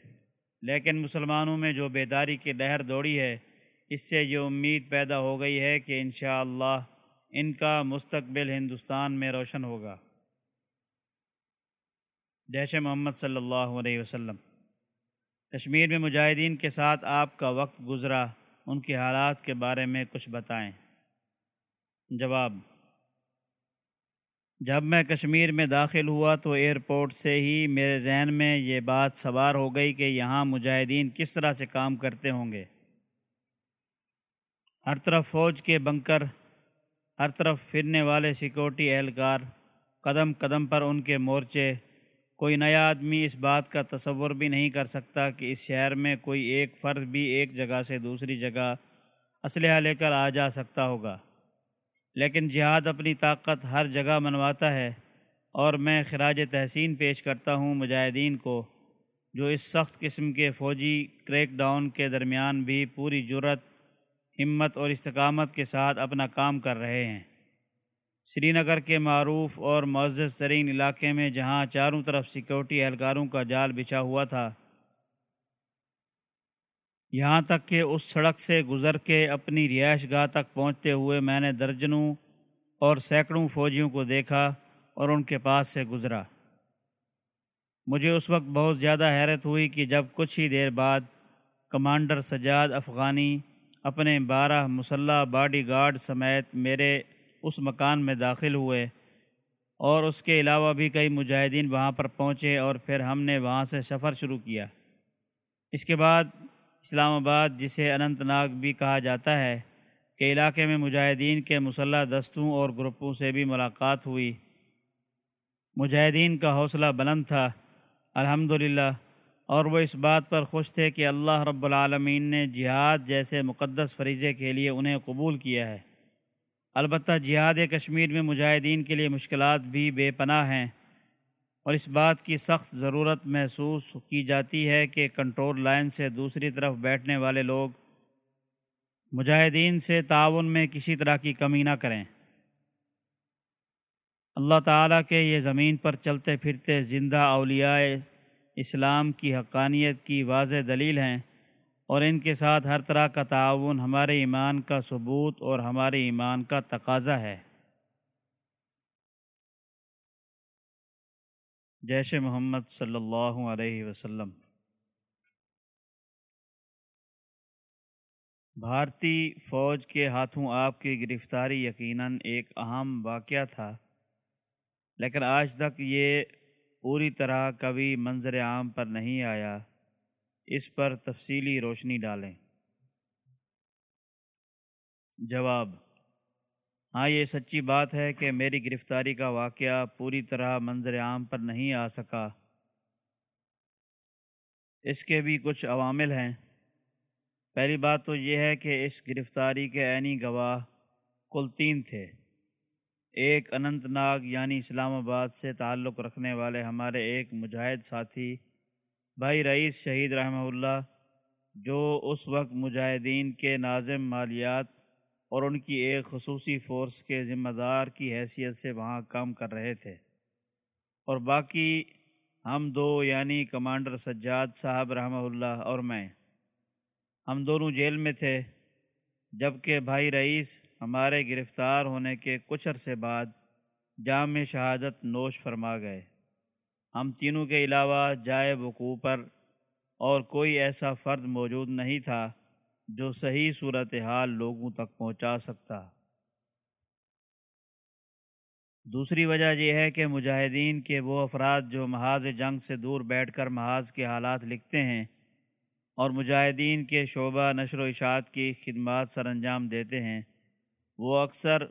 لیکن مسلمانوں میں جو بیداری کی لہر دوڑی ہے، اس سے یہ امید پیدا ہو گئی ہے کہ انشاءاللہ ان کا مستقبل ہندوستان میں روشن ہوگا۔ جیش محمد صلی اللہ علیہ وسلم۔ کشمیر میں مجاہدین کے ساتھ آپ کا وقت گزرا، ان کے حالات کے بارے میں کچھ بتائیں۔ جواب جب میں کشمیر میں داخل ہوا تو ایئرپورٹ سے ہی میرے ذہن میں یہ بات سوار ہو گئی کہ یہاں مجاہدین کس طرح سے کام کرتے ہوں گے۔ ہر طرف فوج کے بنکر، ہر طرف پھرنے والے سیکورٹی اہلکار، قدم قدم پر ان کے مورچے کوئی نیا آدمی اس بات کا تصور بھی نہیں کر سکتا کہ اس شہر میں کوئی ایک فرد بھی ایک جگہ سے دوسری جگہ اسلحہ لے کر آ جا سکتا ہوگا۔ لیکن جہاد اپنی طاقت ہر جگہ منواتا ہے اور میں خراج تحسین پیش کرتا ہوں مجاہدین کو جو اس سخت قسم کے فوجی کریک ڈاؤن کے درمیان بھی پوری جرت ہمت اور استقامت کے ساتھ اپنا کام کر رہے ہیں۔ سری نگر کے معروف اور معزز ترین علاقے میں جہاں چاروں طرف سیکورٹی اہلکاروں کا جال بچھا ہوا تھا۔ یہاں تک کہ اس سڑک سے گزر کے اپنی رہائش گاہ تک پہنچتے ہوئے میں نے درجنوں اور سینکڑوں فوجیوں کو دیکھا اور ان کے پاس سے گزرا۔ مجھے اس وقت بہت زیادہ حیرت ہوئی کہ جب کچھ ہی دیر بعد کمانڈر سجاد افغانی اپنے بارہ مسلح باڈی گارڈ سمیت میرے اس مکان میں داخل ہوئے اور اس کے علاوہ بھی کئی مجاہدین وہاں پر پہنچے اور پھر ہم نے وہاں سے سفر شروع کیا۔ اس کے بعد اسلام آباد، جسے اننت ناگ بھی کہا جاتا ہے کہ علاقے میں مجاہدین کے مسلح دستوں اور گروپوں سے بھی ملاقات ہوئی۔ مجاہدین کا حوصلہ بلند تھا، الحمدللہ، اور وہ اس بات پر خوش تھے کہ اللہ رب العالمین نے جہاد جیسے مقدس فریضے کے لیے انہیں قبول کیا ہے۔ البتہ جہاد کشمیر میں مجاہدین کے لیے مشکلات بھی بے پناہ ہیں اور اس بات کی سخت ضرورت محسوس کی جاتی ہے کہ کنٹرول لائن سے دوسری طرف بیٹھنے والے لوگ مجاہدین سے تعاون میں کسی طرح کی کمی نہ کریں۔ اللہ تعالیٰ کے یہ زمین پر چلتے پھرتے زندہ اولیاء اسلام کی حقانیت کی واضح دلیل ہیں۔ اور ان کے ساتھ ہر طرح کا تعاون ہمارے ایمان کا ثبوت اور ہمارے ایمان کا تقاضا ہے۔ جیش محمد صلی اللہ علیہ وسلم۔ بھارتی فوج کے ہاتھوں آپ کی گرفتاری یقیناً ایک اہم واقعہ تھا، لیکن آج تک یہ پوری طرح کبھی منظر عام پر نہیں آیا۔ اس پر تفصیلی روشنی ڈالیں۔ جواب ہاں یہ سچی بات ہے کہ میری گرفتاری کا واقعہ پوری طرح منظر عام پر نہیں آ سکا۔ اس کے بھی کچھ عوامل ہیں۔ پہلی بات تو یہ ہے کہ اس گرفتاری کے عینی گواہ کل تین تھے۔ ایک اننت ناگ یعنی اسلام آباد سے تعلق رکھنے والے ہمارے ایک مجاہد ساتھی بھائی رئیس شہید رحمہ اللہ، جو اس وقت مجاہدین کے ناظم مالیات اور ان کی ایک خصوصی فورس کے ذمہ دار کی حیثیت سے وہاں کام کر رہے تھے۔ اور باقی ہم دو یعنی کمانڈر سجاد صاحب رحمہ اللہ اور میں، ہم دونوں جیل میں تھے، جبکہ بھائی رئیس ہمارے گرفتار ہونے کے کچھ عرصے بعد جامع شہادت نوش فرما گئے۔ ہم تینوں کے علاوہ جائے وقوع پر اور کوئی ایسا فرد موجود نہیں تھا جو صحیح صورتحال لوگوں تک پہنچا سکتا۔ دوسری وجہ یہ ہے کہ مجاہدین کے وہ افراد جو محاذ جنگ سے دور بیٹھ کر محاذ کے حالات لکھتے ہیں اور مجاہدین کے شعبہ نشر و اشاعت کی خدمات سر انجام دیتے ہیں، وہ اکثر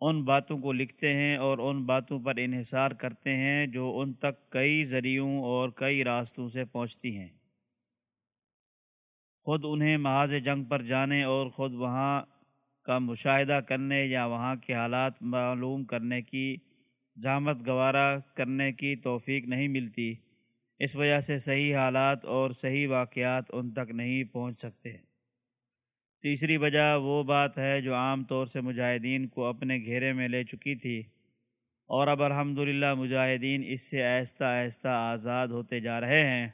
ان باتوں کو لکھتے ہیں اور ان باتوں پر انحصار کرتے ہیں جو ان تک کئی ذریعوں اور کئی راستوں سے پہنچتی ہیں۔ خود انہیں محاذ جنگ پر جانے اور خود وہاں کا مشاہدہ کرنے یا وہاں کے حالات معلوم کرنے کی زحمت گوارہ کرنے کی توفیق نہیں ملتی۔ اس وجہ سے صحیح حالات اور صحیح واقعات ان تک نہیں پہنچ سکتے۔ تیسری وجہ وہ بات ہے جو عام طور سے مجاہدین کو اپنے گھیرے میں لے چکی تھی۔ اور اب الحمدللہ مجاہدین اس سے آہستہ آہستہ آزاد ہوتے جا رہے ہیں۔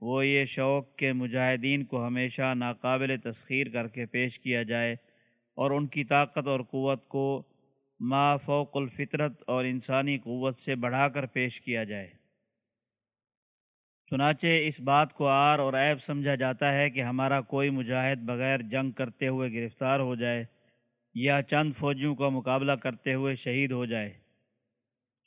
وہ یہ شوق کہ مجاہدین کو ہمیشہ ناقابل تسخیر کر کے پیش کیا جائے اور ان کی طاقت اور قوت کو ما فوق الفطرت اور انسانی قوت سے بڑھا کر پیش کیا جائے۔ چنانچہ اس بات کو آر اور عیب سمجھا جاتا ہے کہ ہمارا کوئی مجاہد بغیر جنگ کرتے ہوئے گرفتار ہو جائے یا چند فوجیوں کا مقابلہ کرتے ہوئے شہید ہو جائے۔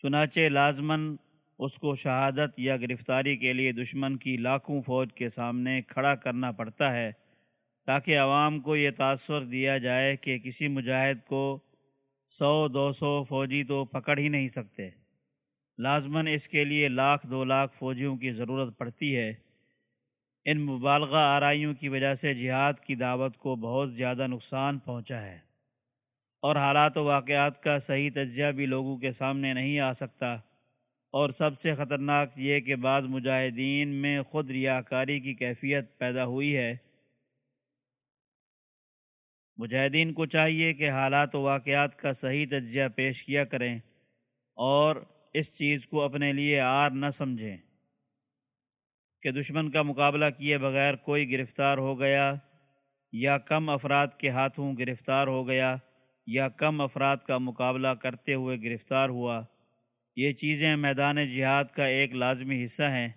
چنانچہ لازماً اس کو شہادت یا گرفتاری کے لیے دشمن کی لاکھوں فوج کے سامنے کھڑا کرنا پڑتا ہے تاکہ عوام کو یہ تاثر دیا جائے کہ کسی مجاہد کو سو دو سو فوجی تو پکڑ ہی نہیں سکتے۔ لازماً اس کے لیے لاکھ دو لاکھ فوجیوں کی ضرورت پڑتی ہے۔ ان مبالغہ آرائیوں کی وجہ سے جہاد کی دعوت کو بہت زیادہ نقصان پہنچا ہے۔ اور حالات و واقعات کا صحیح تجزیہ بھی لوگوں کے سامنے نہیں آ سکتا۔ اور سب سے خطرناک یہ کہ بعض مجاہدین میں خود ریاکاری کی کیفیت پیدا ہوئی ہے۔ مجاہدین کو چاہیے کہ حالات و واقعات کا صحیح تجزیہ پیش کیا کریں اور اس چیز کو اپنے لیے آر نہ سمجھیں کہ دشمن کا مقابلہ کیے بغیر کوئی گرفتار ہو گیا یا کم افراد کے ہاتھوں گرفتار ہو گیا یا کم افراد کا مقابلہ کرتے ہوئے گرفتار ہوا۔ یہ چیزیں میدان جہاد کا ایک لازمی حصہ ہیں۔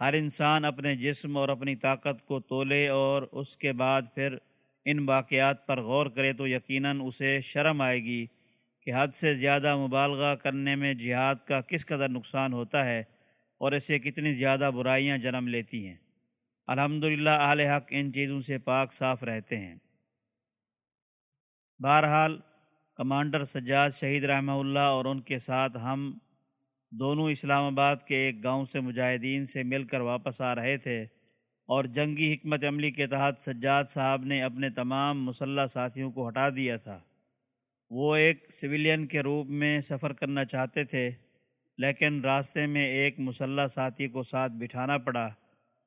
ہر انسان اپنے جسم اور اپنی طاقت کو تولے اور اس کے بعد پھر ان واقعات پر غور کرے تو یقیناً اسے شرم آئے گی۔ کہ حد سے زیادہ مبالغہ کرنے میں جہاد کا کس قدر نقصان ہوتا ہے اور اسے کتنی زیادہ برائیاں جنم لیتی ہیں۔ الحمدللہ، اہل حق ان چیزوں سے پاک صاف رہتے ہیں۔ بہرحال، کمانڈر سجاد شہید رحمہ اللہ اور ان کے ساتھ ہم دونوں اسلام آباد کے ایک گاؤں سے مجاہدین سے مل کر واپس آ رہے تھے اور جنگی حکمت عملی کے تحت سجاد صاحب نے اپنے تمام مسلح ساتھیوں کو ہٹا دیا تھا۔ وہ ایک سویلین کے روپ میں سفر کرنا چاہتے تھے، لیکن راستے میں ایک مسلح ساتھی کو ساتھ بٹھانا پڑا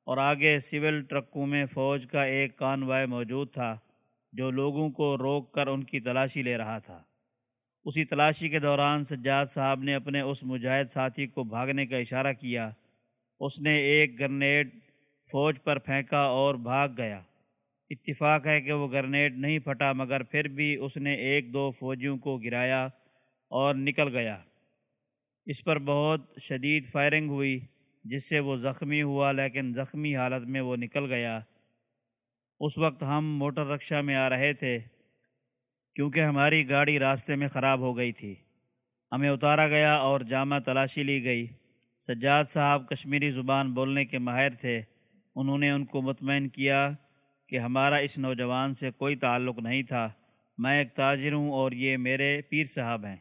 اور آگے سول ٹرکوں میں فوج کا ایک کانوائے موجود تھا جو لوگوں کو روک کر ان کی تلاشی لے رہا تھا۔ اسی تلاشی کے دوران سجاد صاحب نے اپنے اس مجاہد ساتھی کو بھاگنے کا اشارہ کیا۔ اس نے ایک گرنیڈ فوج پر پھینکا اور بھاگ گیا۔ اتفاق ہے کہ وہ گرنیڈ نہیں پھٹا، مگر پھر بھی اس نے ایک دو فوجیوں کو گرایا اور نکل گیا۔ اس پر بہت شدید فائرنگ ہوئی، جس سے وہ زخمی ہوا، لیکن زخمی حالت میں وہ نکل گیا۔ اس وقت ہم موٹر رکشہ میں آ رہے تھے، کیونکہ ہماری گاڑی راستے میں خراب ہو گئی تھی۔ ہمیں اتارا گیا اور جامع تلاشی لی گئی۔ سجاد صاحب کشمیری زبان بولنے کے ماہر تھے، انہوں نے ان کو مطمئن کیا۔ کہ ہمارا اس نوجوان سے کوئی تعلق نہیں تھا۔ میں ایک تاجر ہوں اور یہ میرے پیر صاحب ہیں۔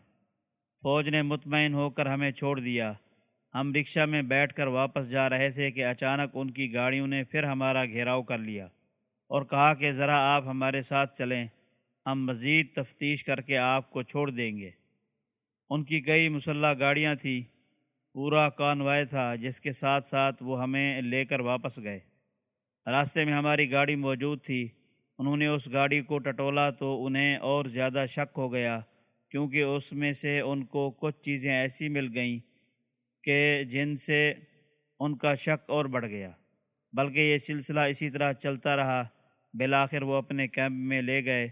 فوج نے مطمئن ہو کر ہمیں چھوڑ دیا۔ ہم رکشہ میں بیٹھ کر واپس جا رہے تھے کہ اچانک ان کی گاڑیوں نے پھر ہمارا گھیراؤ کر لیا اور کہا کہ ذرا آپ ہمارے ساتھ چلیں۔ ہم مزید تفتیش کر کے آپ کو چھوڑ دیں گے۔ ان کی کئی مسلح گاڑیاں تھیں۔ پورا کانوائے تھا جس کے ساتھ ساتھ وہ ہمیں لے کر واپس گئے۔ راستے میں ہماری گاڑی موجود تھی۔ انہوں نے اس گاڑی کو ٹٹولا تو انہیں اور زیادہ شک ہو گیا، کیونکہ اس میں سے ان کو کچھ چیزیں ایسی مل گئیں کہ جن سے ان کا شک اور بڑھ گیا۔ بلکہ یہ سلسلہ اسی طرح چلتا رہا، بالآخر وہ اپنے کیمپ میں لے گئے،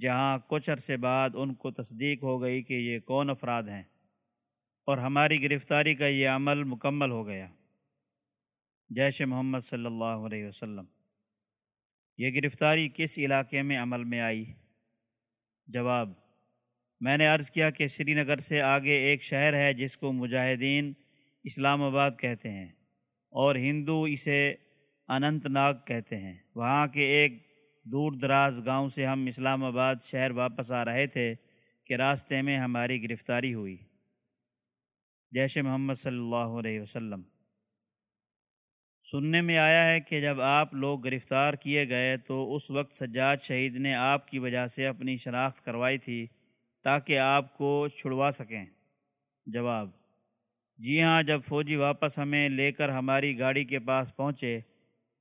جہاں کچھ عرصے بعد ان کو تصدیق ہو گئی کہ یہ کون افراد ہیں۔ اور ہماری گرفتاری کا یہ عمل مکمل ہو گیا۔ جیش محمد صلی اللہ علیہ وسلم۔ یہ گرفتاری کس علاقے میں عمل میں آئی؟ جواب میں نے عرض کیا کہ سری نگر سے آگے ایک شہر ہے جس کو مجاہدین اسلام آباد کہتے ہیں اور ہندو اسے اننت ناگ کہتے ہیں۔ وہاں کے ایک دور دراز گاؤں سے ہم اسلام آباد شہر واپس آ رہے تھے کہ راستے میں ہماری گرفتاری ہوئی۔ جیش محمد صلی اللہ علیہ وسلم۔ سننے میں آیا ہے کہ جب آپ لوگ گرفتار کیے گئے تو اس وقت سجاد شہید نے آپ کی وجہ سے اپنی شناخت کروائی تھی تاکہ آپ کو چھڑوا سکیں۔ جواب جی ہاں جب فوجی واپس ہمیں لے کر ہماری گاڑی کے پاس پہنچے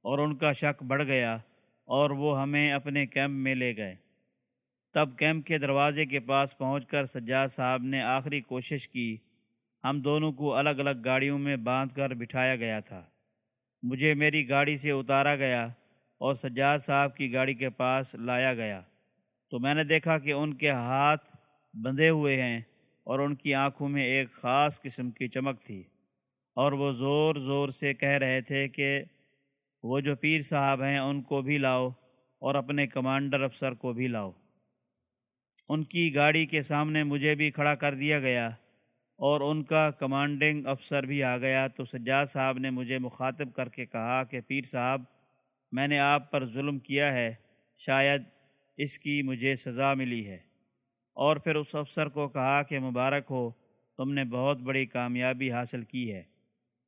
اور ان کا شک بڑھ گیا اور وہ ہمیں اپنے کیمپ میں لے گئے۔ تب کیمپ کے دروازے کے پاس پہنچ کر سجاد صاحب نے آخری کوشش کی۔ ہم دونوں کو الگ الگ گاڑیوں میں باندھ کر بٹھایا گیا تھا۔ مجھے میری گاڑی سے اتارا گیا اور سجاد صاحب کی گاڑی کے پاس لایا گیا۔ تو میں نے دیکھا کہ ان کے ہاتھ بندھے ہوئے ہیں اور ان کی آنکھوں میں ایک خاص قسم کی چمک تھی۔ اور وہ زور زور سے کہہ رہے تھے کہ وہ جو پیر صاحب ہیں، ان کو بھی لاؤ اور اپنے کمانڈر افسر کو بھی لاؤ۔ ان کی گاڑی کے سامنے مجھے بھی کھڑا کر دیا گیا۔ اور ان کا کمانڈنگ افسر بھی آ گیا تو سجاد صاحب نے مجھے مخاطب کر کے کہا کہ پیر صاحب، میں نے آپ پر ظلم کیا ہے، شاید اس کی مجھے سزا ملی ہے۔ اور پھر اس افسر کو کہا کہ مبارک ہو، تم نے بہت بڑی کامیابی حاصل کی ہے۔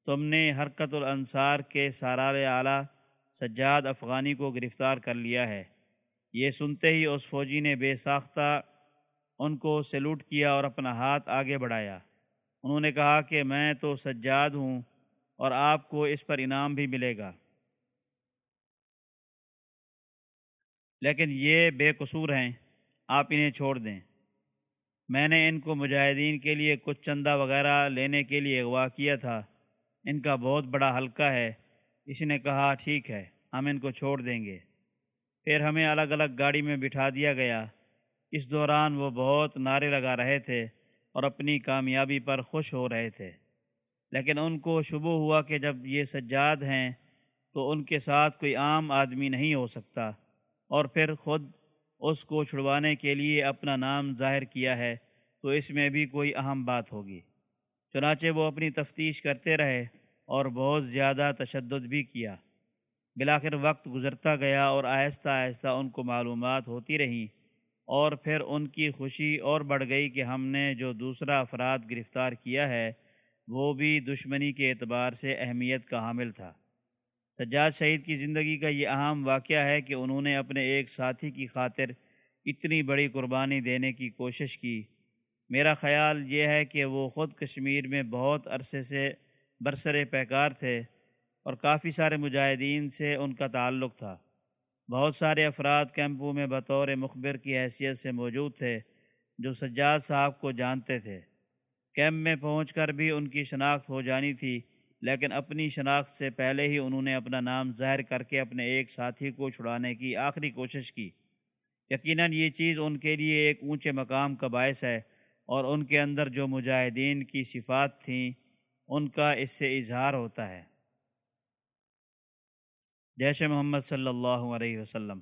تم نے حرکت الانصار کے سارار اعلیٰ سجاد افغانی کو گرفتار کر لیا ہے۔ یہ سنتے ہی اس فوجی نے بے ساختہ ان کو سیلوٹ کیا اور اپنا ہاتھ آگے بڑھایا۔ انہوں نے کہا کہ میں تو سجاد ہوں اور آپ کو اس پر انعام بھی ملے گا۔ لیکن یہ بے قصور ہیں، آپ انہیں چھوڑ دیں۔ میں نے ان کو مجاہدین کے لیے کچھ چندہ وغیرہ لینے کے لیے اغوا کیا تھا۔ ان کا بہت بڑا حلقہ ہے۔ اس نے کہا، ٹھیک ہے، ہم ان کو چھوڑ دیں گے۔ پھر ہمیں الگ الگ گاڑی میں بٹھا دیا گیا۔ اس دوران وہ بہت نعرے لگا رہے تھے۔ اور اپنی کامیابی پر خوش ہو رہے تھے۔ لیکن ان کو شبہ ہوا کہ جب یہ سجاد ہیں تو ان کے ساتھ کوئی عام آدمی نہیں ہو سکتا۔ اور پھر خود اس کو چھڑوانے کے لیے اپنا نام ظاہر کیا ہے تو اس میں بھی کوئی اہم بات ہوگی۔ چنانچہ وہ اپنی تفتیش کرتے رہے اور بہت زیادہ تشدد بھی کیا۔ بلاخر وقت گزرتا گیا اور آہستہ آہستہ ان کو معلومات ہوتی رہیں اور پھر ان کی خوشی اور بڑھ گئی کہ ہم نے جو دوسرا افراد گرفتار کیا ہے، وہ بھی دشمنی کے اعتبار سے اہمیت کا حامل تھا۔ سجاد شہید کی زندگی کا یہ اہم واقعہ ہے کہ انہوں نے اپنے ایک ساتھی کی خاطر اتنی بڑی قربانی دینے کی کوشش کی۔ میرا خیال یہ ہے کہ وہ خود کشمیر میں بہت عرصے سے برسر پیکار تھے اور کافی سارے مجاہدین سے ان کا تعلق تھا۔ بہت سارے افراد کیمپوں میں بطور مخبر کی حیثیت سے موجود تھے جو سجاد صاحب کو جانتے تھے۔ کیمپ میں پہنچ کر بھی ان کی شناخت ہو جانی تھی، لیکن اپنی شناخت سے پہلے ہی انہوں نے اپنا نام ظاہر کر کے اپنے ایک ساتھی کو چھڑانے کی آخری کوشش کی۔ یقیناً یہ چیز ان کے لیے ایک اونچے مقام کا باعث ہے اور ان کے اندر جو مجاہدین کی صفات تھیں، ان کا اس سے اظہار ہوتا ہے۔ جیش محمد صلی اللہ علیہ وسلم۔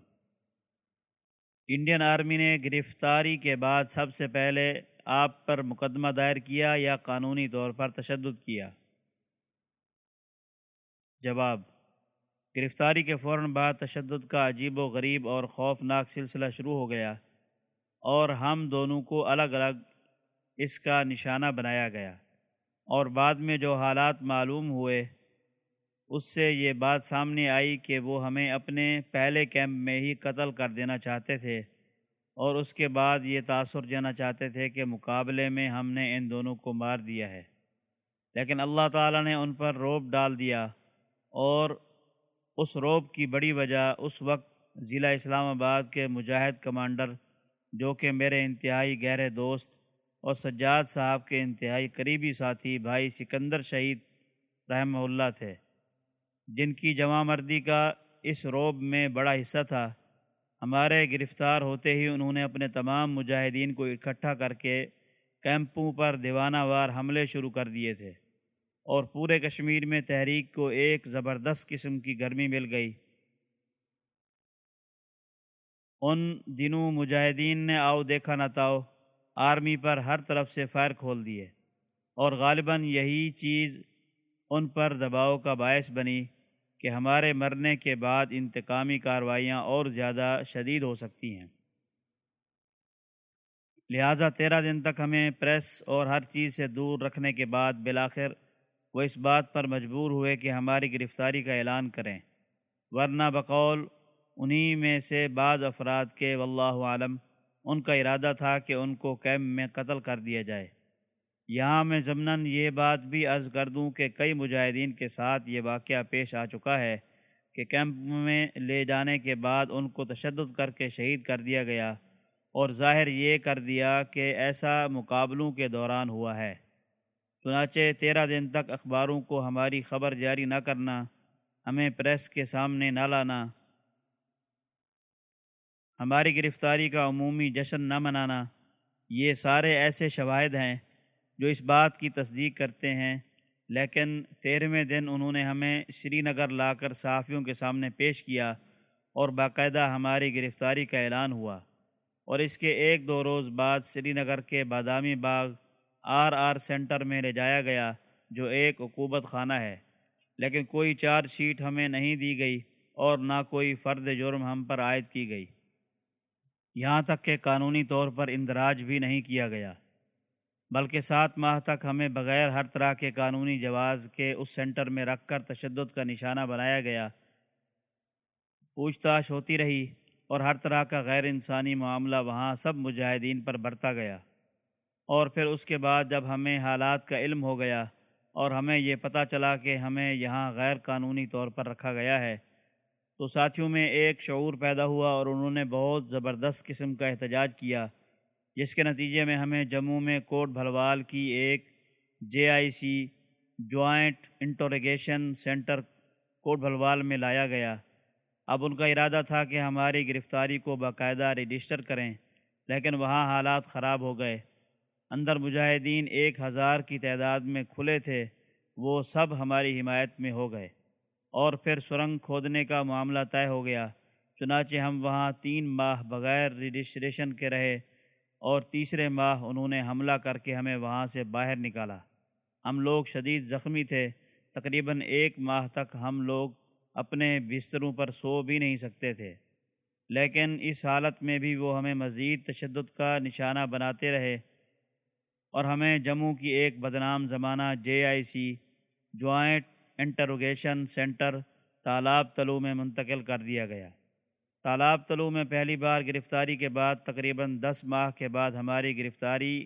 انڈین آرمی نے گرفتاری کے بعد سب سے پہلے آپ پر مقدمہ دائر کیا یا قانونی طور پر تشدد کیا؟ جواب گرفتاری کے فوراً بعد تشدد کا عجیب و غریب اور خوفناک سلسلہ شروع ہو گیا اور ہم دونوں کو الگ الگ اس کا نشانہ بنایا گیا اور بعد میں جو حالات معلوم ہوئے اس سے یہ بات سامنے آئی کہ وہ ہمیں اپنے پہلے کیمپ میں ہی قتل کر دینا چاہتے تھے اور اس کے بعد یہ تاثر جانا چاہتے تھے کہ مقابلے میں ہم نے ان دونوں کو مار دیا ہے۔ لیکن اللہ تعالیٰ نے ان پر روب ڈال دیا اور اس روب کی بڑی وجہ اس وقت ضلع اسلام آباد کے مجاہد کمانڈر جو کہ میرے انتہائی گہرے دوست اور سجاد صاحب کے انتہائی قریبی ساتھی بھائی سکندر شہید رحمہ اللہ تھے۔ جن کی جمع مردی کا اس روب میں بڑا حصہ تھا، ہمارے گرفتار ہوتے ہی انہوں نے اپنے تمام مجاہدین کو اکٹھا کر کے کیمپوں پر دیوانہ وار حملے شروع کر دیے تھے اور پورے کشمیر میں تحریک کو ایک زبردست قسم کی گرمی مل گئی۔ ان دنوں مجاہدین نے آؤ دیکھا نہ تاؤ، آرمی پر ہر طرف سے فائر کھول دیے اور غالباً یہی چیز ان پر دباؤ کا باعث بنی۔ کہ ہمارے مرنے کے بعد انتقامی کارروائیاں اور زیادہ شدید ہو سکتی ہیں۔ لہٰذا تیرہ دن تک ہمیں پریس اور ہر چیز سے دور رکھنے کے بعد بلاخر وہ اس بات پر مجبور ہوئے کہ ہماری گرفتاری کا اعلان کریں۔ ورنہ بقول انہی میں سے بعض افراد کے واللہ عالم ان کا ارادہ تھا کہ ان کو کیمپ میں قتل کر دیا جائے۔ یہاں میں ضمناً یہ بات بھی عرض کر دوں کہ کئی مجاہدین کے ساتھ یہ واقعہ پیش آ چکا ہے کہ کیمپ میں لے جانے کے بعد ان کو تشدد کر کے شہید کر دیا گیا اور ظاہر یہ کر دیا کہ ایسا مقابلوں کے دوران ہوا ہے۔ چنانچہ تیرہ دن تک اخباروں کو ہماری خبر جاری نہ کرنا، ہمیں پریس کے سامنے نہ لانا، ہماری گرفتاری کا عمومی جشن نہ منانا، یہ سارے ایسے شواہد ہیں جو اس بات کی تصدیق کرتے ہیں، لیکن تیرہویں دن انہوں نے ہمیں سری نگر لا کر صحافیوں کے سامنے پیش کیا اور باقاعدہ ہماری گرفتاری کا اعلان ہوا۔ اور اس کے ایک دو روز بعد سری نگر کے بادامی باغ آر آر سینٹر میں لے جایا گیا، جو ایک عقوبت خانہ ہے۔ لیکن کوئی چارج شیٹ ہمیں نہیں دی گئی اور نہ کوئی فرد جرم ہم پر عائد کی گئی۔ یہاں تک کہ قانونی طور پر اندراج بھی نہیں کیا گیا۔ بلکہ سات ماہ تک ہمیں بغیر ہر طرح کے قانونی جواز کے اس سینٹر میں رکھ کر تشدد کا نشانہ بنایا گیا۔ پوچھ تاچھ ہوتی رہی اور ہر طرح کا غیر انسانی معاملہ وہاں سب مجاہدین پر برتا گیا۔ اور پھر اس کے بعد جب ہمیں حالات کا علم ہو گیا اور ہمیں یہ پتہ چلا کہ ہمیں یہاں غیر قانونی طور پر رکھا گیا ہے، تو ساتھیوں میں ایک شعور پیدا ہوا اور انہوں نے بہت زبردست قسم کا احتجاج کیا۔ جس کے نتیجے میں ہمیں جموں میں کوٹ بھلوال کی ایک جے آئی سی جوائنٹ انٹوریگیشن سینٹر کوٹ بھلوال میں لایا گیا۔ اب ان کا ارادہ تھا کہ ہماری گرفتاری کو باقاعدہ رجسٹر کریں، لیکن وہاں حالات خراب ہو گئے۔ اندر مجاہدین ایک ہزار کی تعداد میں کھلے تھے، وہ سب ہماری حمایت میں ہو گئے۔ اور پھر سرنگ کھودنے کا معاملہ طے ہو گیا، چنانچہ ہم وہاں تین ماہ بغیر رجسٹریشن کے رہے۔ اور تیسرے ماہ انہوں نے حملہ کر کے ہمیں وہاں سے باہر نکالا۔ ہم لوگ شدید زخمی تھے۔ تقریباً ایک ماہ تک ہم لوگ اپنے بستروں پر سو بھی نہیں سکتے تھے۔ لیکن اس حالت میں بھی وہ ہمیں مزید تشدد کا نشانہ بناتے رہے اور ہمیں جموں کی ایک بدنام زمانہ J I C joint interrogation centre Talab Tillo میں منتقل کر دیا گیا۔ تالاب تلو میں پہلی بار گرفتاری کے بعد تقریباً دس ماہ کے بعد ہماری گرفتاری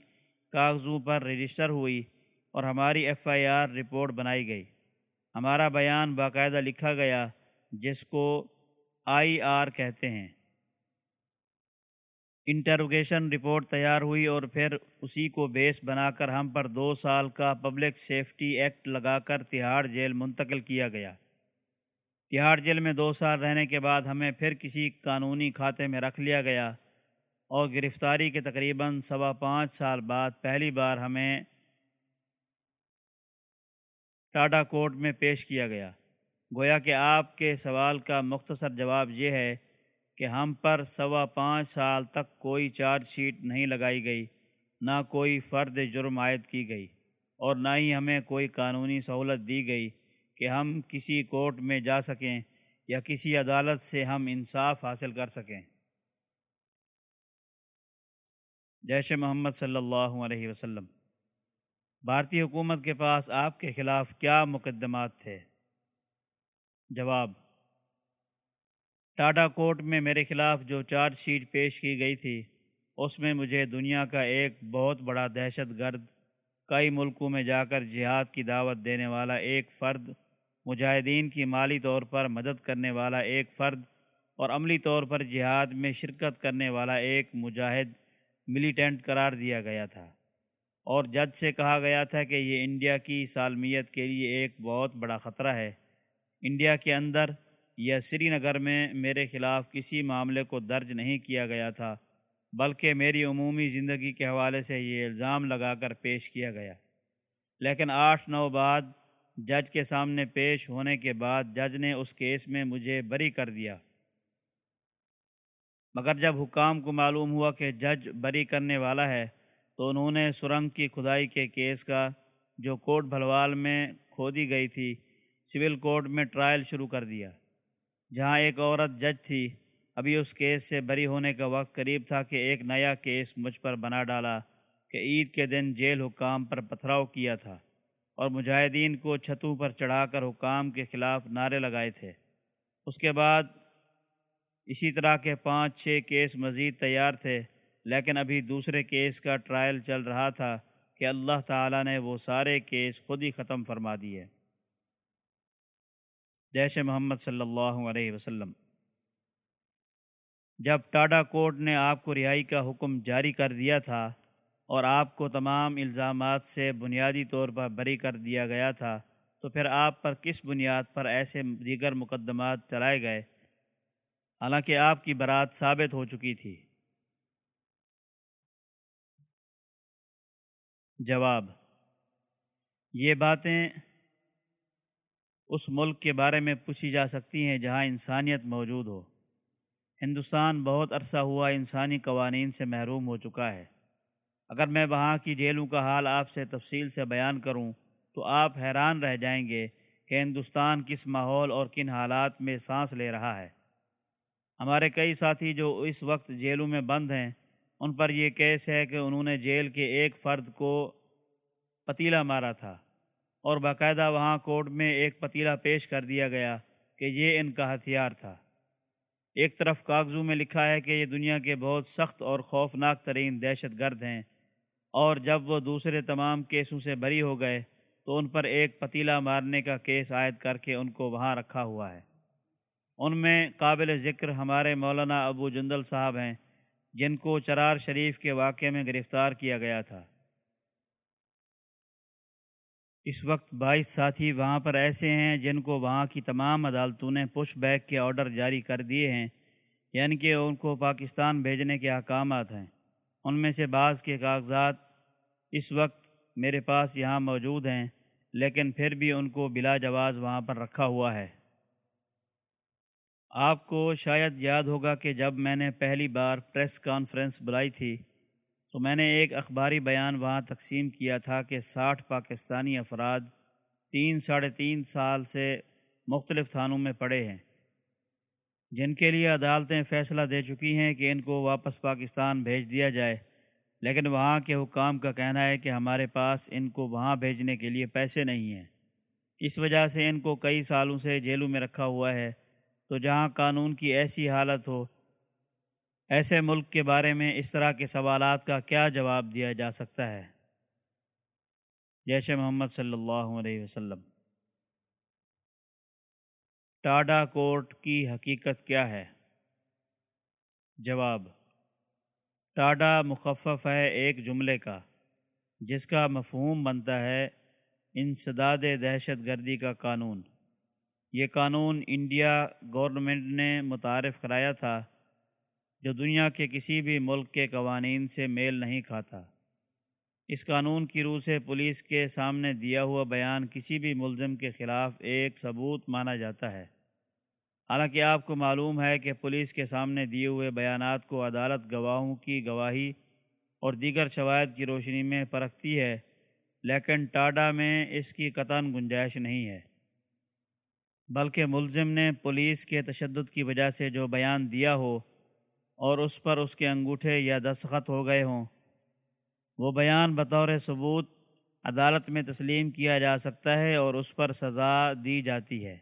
کاغذوں پر رجسٹر ہوئی اور ہماری ایف آئی آر رپورٹ بنائی گئی۔ ہمارا بیان باقاعدہ لکھا گیا جس کو آئی آر کہتے ہیں۔ انٹروگیشن رپورٹ تیار ہوئی اور پھر اسی کو بیس بنا کر ہم پر دو سال کا پبلک سیفٹی ایکٹ لگا کر تہاڑ جیل منتقل کیا گیا۔ تہاڑ جیل میں دو سال رہنے کے بعد ہمیں پھر کسی قانونی کھاتے میں رکھ لیا گیا اور گرفتاری کے تقریباً سوا پانچ سال بعد پہلی بار ہمیں ٹاٹا کورٹ میں پیش کیا گیا۔ گویا کہ آپ کے سوال کا مختصر جواب یہ ہے کہ ہم پر سوا پانچ سال تک کوئی چارج شیٹ نہیں لگائی گئی، نہ کوئی فرد جرم عائد کی گئی اور نہ ہی ہمیں کوئی قانونی سہولت دی گئی۔ کہ ہم کسی کورٹ میں جا سکیں یا کسی عدالت سے ہم انصاف حاصل کر سکیں۔ جیش محمد صلی اللہ علیہ وسلم، بھارتی حکومت کے پاس آپ کے خلاف کیا مقدمات تھے؟ جواب، ٹاٹا کورٹ میں میرے خلاف جو چارج شیٹ پیش کی گئی تھی، اس میں مجھے دنیا کا ایک بہت بڑا دہشت گرد، کئی ملکوں میں جا کر جہاد کی دعوت دینے والا ایک فرد مجاہدین کی مالی طور پر مدد کرنے والا ایک فرد اور عملی طور پر جہاد میں شرکت کرنے والا ایک مجاہد ملیٹنٹ قرار دیا گیا تھا۔ اور جج سے کہا گیا تھا کہ یہ انڈیا کی سالمیت کے لیے ایک بہت بڑا خطرہ ہے۔ انڈیا کے اندر یا سری نگر میں میرے خلاف کسی معاملے کو درج نہیں کیا گیا تھا، بلکہ میری عمومی زندگی کے حوالے سے یہ الزام لگا کر پیش کیا گیا۔ لیکن آٹھ نو بعد جج کے سامنے پیش ہونے کے بعد جج نے اس کیس میں مجھے بری کر دیا۔ مگر جب حکام کو معلوم ہوا کہ جج بری کرنے والا ہے، تو انہوں نے سرنگ کی کھدائی کے کیس کا، جو کوٹ بھلوال میں کھودی گئی تھی، سول کورٹ میں ٹرائل شروع کر دیا۔ جہاں ایک عورت جج تھی، ابھی اس کیس سے بری ہونے کا وقت قریب تھا کہ ایک نیا کیس مجھ پر بنا ڈالا کہ عید کے دن جیل حکام پر پتھراؤ کیا تھا۔ اور مجاہدین کو چھتوں پر چڑھا کر حکام کے خلاف نعرے لگائے تھے۔ اس کے بعد اسی طرح کے پانچ، چھ کیس مزید تیار تھے، لیکن ابھی دوسرے کیس کا ٹرائل چل رہا تھا کہ اللہ تعالیٰ نے وہ سارے کیس خود ہی ختم فرما دیے۔ جیش محمد صلی اللہ علیہ وسلم۔ جب ٹاڈا کورٹ نے آپ کو رہائی کا حکم جاری کر دیا تھا اور آپ کو تمام الزامات سے بنیادی طور پر بری کر دیا گیا تھا، تو پھر آپ پر کس بنیاد پر ایسے دیگر مقدمات چلائے گئے؟ حالانکہ آپ کی برات ثابت ہو چکی تھی۔ جواب یہ باتیں اس ملک کے بارے میں پوچھی جا سکتی ہیں جہاں انسانیت موجود ہو۔ ہندوستان بہت عرصہ ہوا انسانی قوانین سے محروم ہو چکا ہے۔ اگر میں وہاں کی جیلوں کا حال آپ سے تفصیل سے بیان کروں تو آپ حیران رہ جائیں گے کہ ہندوستان کس ماحول اور کن حالات میں سانس لے رہا ہے۔ ہمارے کئی ساتھی جو اس وقت جیلوں میں بند ہیں، ان پر یہ کیس ہے کہ انہوں نے جیل کے ایک فرد کو پتیلا مارا تھا اور باقاعدہ وہاں کورٹ میں ایک پتیلا پیش کر دیا گیا کہ یہ ان کا ہتھیار تھا۔ ایک طرف کاغذوں میں لکھا ہے کہ یہ دنیا کے بہت سخت اور خوفناک ترین دہشت گرد ہیں۔ اور جب وہ دوسرے تمام کیسوں سے بری ہو گئے تو ان پر ایک پتیلا مارنے کا کیس عائد کر کے ان کو وہاں رکھا ہوا ہے۔ ان میں قابل ذکر ہمارے مولانا ابو جندل صاحب ہیں، جن کو چرار شریف کے واقعے میں گرفتار کیا گیا تھا۔ اس وقت بائیس ساتھی وہاں پر ایسے ہیں جن کو وہاں کی تمام عدالتوں نے پش بیک کے آرڈر جاری کر دیے ہیں یعنی کہ ان کو پاکستان بھیجنے کے احکامات ہیں۔ ان میں سے بعض کے کاغذات اس وقت میرے پاس یہاں موجود ہیں، لیکن پھر بھی ان کو بلا جواز وہاں پر رکھا ہوا ہے۔ آپ کو شاید یاد ہوگا کہ جب میں نے پہلی بار پریس کانفرنس بلائی تھی، تو میں نے ایک اخباری بیان وہاں تقسیم کیا تھا کہ ساٹھ پاکستانی افراد تین ساڑھے تین سال سے مختلف تھانوں میں پڑے ہیں۔ جن کے لیے عدالتیں فیصلہ دے چکی ہیں کہ ان کو واپس پاکستان بھیج دیا جائے۔ لیکن وہاں کے حکام کا کہنا ہے کہ ہمارے پاس ان کو وہاں بھیجنے کے لیے پیسے نہیں ہیں۔ اس وجہ سے ان کو کئی سالوں سے جیلوں میں رکھا ہوا ہے۔ تو جہاں قانون کی ایسی حالت ہو، ایسے ملک کے بارے میں اس طرح کے سوالات کا کیا جواب دیا جا سکتا ہے؟ جیش محمد صلی اللہ علیہ وسلم۔ ٹاڈا کورٹ کی حقیقت کیا ہے؟ جواب ٹاڈا مخفف ہے ایک جملے کا، جس کا مفہوم بنتا ہے انسداد دہشت گردی کا قانون۔ یہ قانون انڈیا گورنمنٹ نے متعارف کرایا تھا، جو دنیا کے کسی بھی ملک کے قوانین سے میل نہیں کھاتا۔ اس قانون کی روح سے پولیس کے سامنے دیا ہوا بیان کسی بھی ملزم کے خلاف ایک ثبوت مانا جاتا ہے۔ حالانکہ آپ کو معلوم ہے کہ پولیس کے سامنے دیے ہوئے بیانات کو عدالت گواہوں کی گواہی اور دیگر شوائد کی روشنی میں پرکھتی ہے، لیکن ٹاڈا میں اس کی قطن گنجائش نہیں ہے۔ بلکہ ملزم نے پولیس کے تشدد کی وجہ سے جو بیان دیا ہو اور اس پر اس کے انگوٹھے یا دستخط ہو گئے ہوں وہ بیان بطور ثبوت عدالت میں تسلیم کیا جا سکتا ہے اور اس پر سزا دی جاتی ہے۔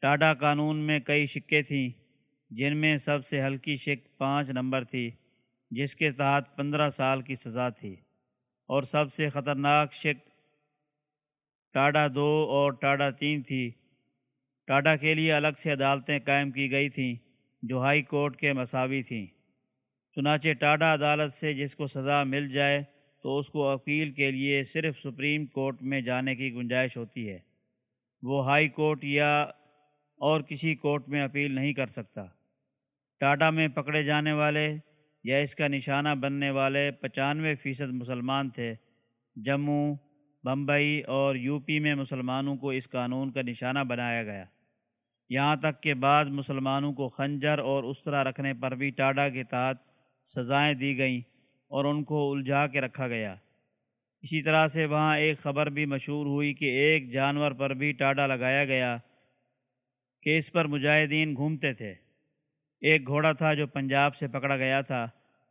ٹاڈا قانون میں کئی شکے تھیں، جن میں سب سے ہلکی شک پانچ نمبر تھی، جس کے تحت پندرہ سال کی سزا تھی۔ اور سب سے خطرناک شک ٹاڈا دو اور ٹاڈا تین تھی۔ ٹاڈا کے لیے الگ سے عدالتیں قائم کی گئی تھیں، جو ہائی کورٹ کے مساوی تھیں۔ چنانچہ ٹاڈا عدالت سے جس کو سزا مل جائے تو اس کو اپیل کے لیے صرف سپریم کورٹ میں جانے کی گنجائش ہوتی ہے۔ وہ ہائی کورٹ یا اور کسی کورٹ میں اپیل نہیں کر سکتا۔ ٹاڈا میں پکڑے جانے والے یا اس کا نشانہ بننے والے پچانوے فیصد مسلمان تھے۔ جموں، بمبئی اور یو پی میں مسلمانوں کو اس قانون کا نشانہ بنایا گیا۔ یہاں تک کہ بعض مسلمانوں کو خنجر اور اس طرح رکھنے پر بھی ٹاڈا کے تحت سزائیں دی گئیں اور ان کو الجھا کے رکھا گیا۔ اسی طرح سے وہاں ایک خبر بھی مشہور ہوئی کہ ایک جانور پر بھی ٹاڈا لگایا گیا کہ اس پر مجاہدین گھومتے تھے۔ ایک گھوڑا تھا جو پنجاب سے پکڑا گیا تھا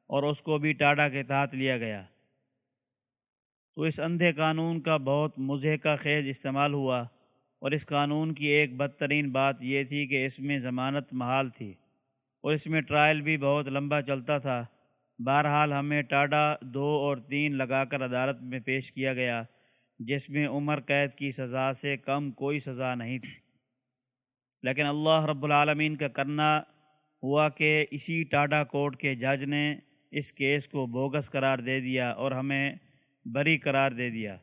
اور اس کو بھی ٹاڈا کے تحت لیا گیا۔ تو اس اندھے قانون کا بہت مضحے کا خیز استعمال ہوا اور اس قانون کی ایک بدترین بات یہ تھی کہ اس میں ضمانت محال تھی۔ اور اس میں ٹرائل بھی بہت لمبا چلتا تھا۔ بہرحال ہمیں ٹاڈا دو اور تین لگا کر عدالت میں پیش کیا گیا، جس میں عمر قید کی سزا سے کم کوئی سزا نہیں تھی۔ لیکن اللہ رب العالمین کا کرنا ہوا کہ اسی ٹاڈا کورٹ کے جج نے اس کیس کو بوگس قرار دے دیا اور ہمیں بری قرار دے دیا۔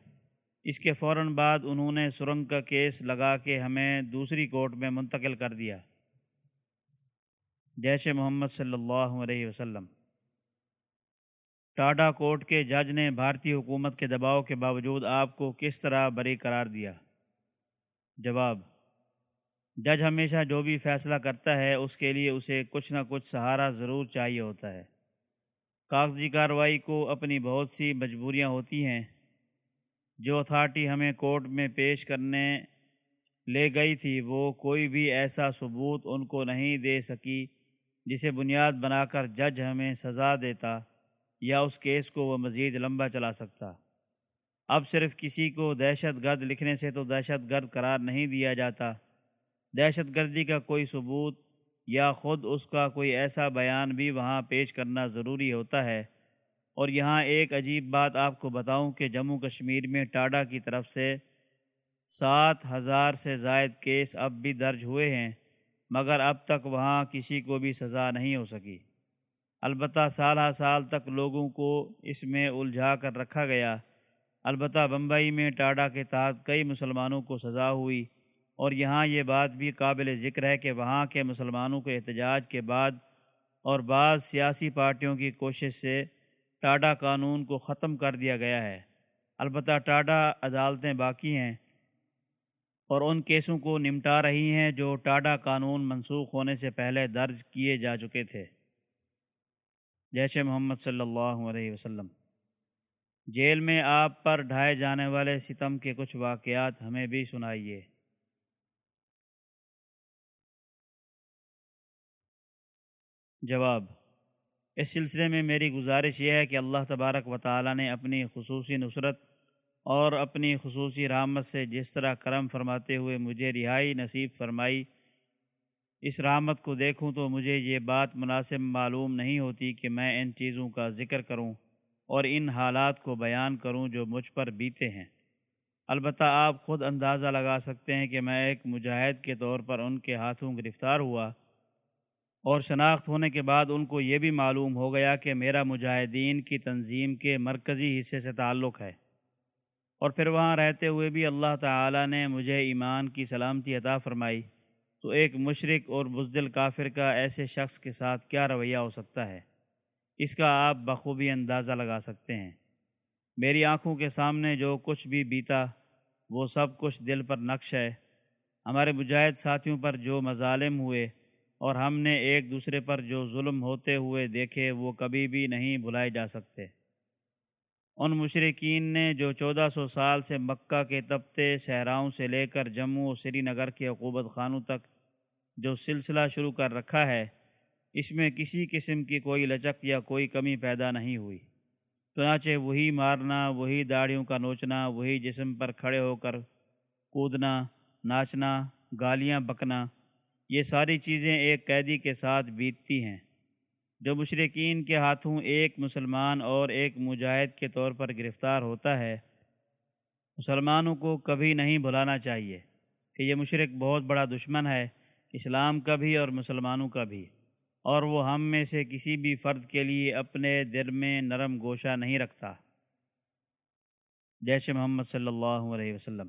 اس کے فوراً بعد انہوں نے سرنگ کا کیس لگا کے ہمیں دوسری کورٹ میں منتقل کر دیا۔ جیش محمد صلی اللہ علیہ وسلم۔ ٹاٹا کورٹ کے جج نے بھارتی حکومت کے دباؤ کے باوجود آپ کو کس طرح بری قرار دیا؟ جواب جج ہمیشہ جو بھی فیصلہ کرتا ہے اس کے لیے اسے کچھ نہ کچھ سہارا ضرور چاہیے ہوتا ہے۔ کاغذی کارروائی کو اپنی بہت سی مجبوریاں ہوتی ہیں۔ جو اتھارٹی ہمیں کورٹ میں پیش کرنے لے گئی تھی وہ کوئی بھی ایسا ثبوت ان کو نہیں دے سکی جسے بنیاد بنا کر جج ہمیں سزا دیتا یا اس کیس کو وہ مزید لمبا چلا سکتا۔ اب صرف کسی کو دہشت گرد لکھنے سے تو دہشت گرد قرار نہیں دیا جاتا۔ دہشت گردی کا کوئی ثبوت یا خود اس کا کوئی ایسا بیان بھی وہاں پیش کرنا ضروری ہوتا ہے۔ اور یہاں ایک عجیب بات آپ کو بتاؤں کہ جموں کشمیر میں ٹاڈا کی طرف سے سات ہزار سے زائد کیس اب بھی درج ہوئے ہیں۔ مگر اب تک وہاں کسی کو بھی سزا نہیں ہو سکی۔ البتہ سالہ سال تک لوگوں کو اس میں الجھا کر رکھا گیا۔ البتہ بمبئی میں ٹاڈا کے تحت کئی مسلمانوں کو سزا ہوئی۔ اور یہاں یہ بات بھی قابل ذکر ہے کہ وہاں کے مسلمانوں کے احتجاج کے بعد اور بعض سیاسی پارٹیوں کی کوشش سے ٹاڈا قانون کو ختم کر دیا گیا ہے۔ البتہ ٹاڈا عدالتیں باقی ہیں۔ اور ان کیسوں کو نمٹا رہی ہیں جو ٹاڈا قانون منسوخ ہونے سے پہلے درج کیے جا چکے تھے۔ جیش محمد صلی اللہ علیہ وسلم، جیل میں آپ پر ڈھائے جانے والے ستم کے کچھ واقعات ہمیں بھی سنائیے۔ جواب، اس سلسلے میں میری گزارش یہ ہے کہ اللہ تبارک و تعالی نے اپنی خصوصی نصرت اور اپنی خصوصی رحمت سے جس طرح کرم فرماتے ہوئے مجھے رہائی نصیب فرمائی، اس رحمت کو دیکھوں تو مجھے یہ بات مناسب معلوم نہیں ہوتی کہ میں ان چیزوں کا ذکر کروں اور ان حالات کو بیان کروں جو مجھ پر بیتے ہیں۔ البتہ آپ خود اندازہ لگا سکتے ہیں کہ میں ایک مجاہد کے طور پر ان کے ہاتھوں گرفتار ہوا اور شناخت ہونے کے بعد ان کو یہ بھی معلوم ہو گیا کہ میرا مجاہدین کی تنظیم کے مرکزی حصے سے تعلق ہے۔ اور پھر وہاں رہتے ہوئے بھی اللہ تعالی نے مجھے ایمان کی سلامتی عطا فرمائی۔ تو ایک مشرق اور بزدل کافر کا ایسے شخص کے ساتھ کیا رویہ ہو سکتا ہے؟ اس کا آپ بخوبی اندازہ لگا سکتے ہیں۔ میری آنکھوں کے سامنے جو کچھ بھی بیتا، وہ سب کچھ دل پر نقش ہے۔ ہمارے مجاہد ساتھیوں پر جو مظالم ہوئے اور ہم نے ایک دوسرے پر جو ظلم ہوتے ہوئے دیکھے، وہ کبھی بھی نہیں بھلائے جا سکتے۔ ان مشرقین نے جو چودہ سو سال سے مکہ کے تبتے صحراؤں سے لے کر جموں و سری نگر کے عقوبت خانوں تک جو سلسلہ شروع کر رکھا ہے، اس میں کسی قسم کی کوئی لچک یا کوئی کمی پیدا نہیں ہوئی۔ چنانچہ وہی مارنا، وہی داڑھیوں کا نوچنا، وہی جسم پر کھڑے ہو کر کودنا، ناچنا، گالیاں بکنا، یہ ساری چیزیں ایک قیدی کے ساتھ بیتتی ہیں۔ جو مشرقین کے ہاتھوں ایک مسلمان اور ایک مجاہد کے طور پر گرفتار ہوتا ہے، مسلمانوں کو کبھی نہیں بھلانا چاہیے کہ یہ مشرق بہت بڑا دشمن ہے، اسلام کا بھی اور مسلمانوں کا بھی۔ اور وہ ہم میں سے کسی بھی فرد کے لیے اپنے دل میں نرم گوشہ نہیں رکھتا۔ جیش محمد صلی اللہ علیہ وسلم۔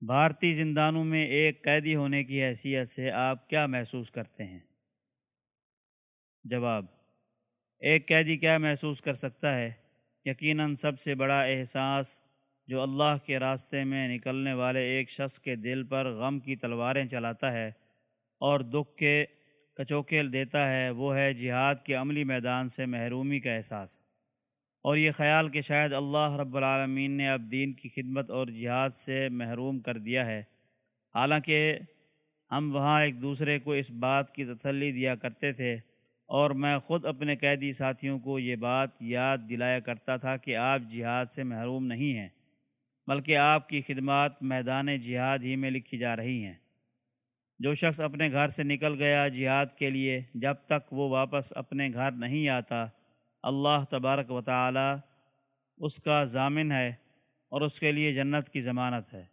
بھارتی زندانوں میں ایک قیدی ہونے کی حیثیت سے آپ کیا محسوس کرتے ہیں؟ جواب، ایک قیدی کیا محسوس کر سکتا ہے؟ یقیناً سب سے بڑا احساس جو اللہ کے راستے میں نکلنے والے ایک شخص کے دل پر غم کی تلواریں چلاتا ہے اور دکھ کے کچوکیل دیتا ہے، وہ ہے جہاد کے عملی میدان سے محرومی کا احساس۔ اور یہ خیال کہ شاید اللہ رب العالمین نے اب دین کی خدمت اور جہاد سے محروم کر دیا ہے۔ حالانکہ ہم وہاں ایک دوسرے کو اس بات کی تسلی دیا کرتے تھے اور میں خود اپنے قیدی ساتھیوں کو یہ بات یاد دلایا کرتا تھا کہ آپ جہاد سے محروم نہیں ہیں، بلکہ آپ کی خدمات میدان جہاد ہی میں لکھی جا رہی ہیں۔ جو شخص اپنے گھر سے نکل گیا جہاد کے لیے، جب تک وہ واپس اپنے گھر نہیں آتا، اللہ تبارک و تعالی اس کا ضامن ہے اور اس کے لیے جنت کی ضمانت ہے۔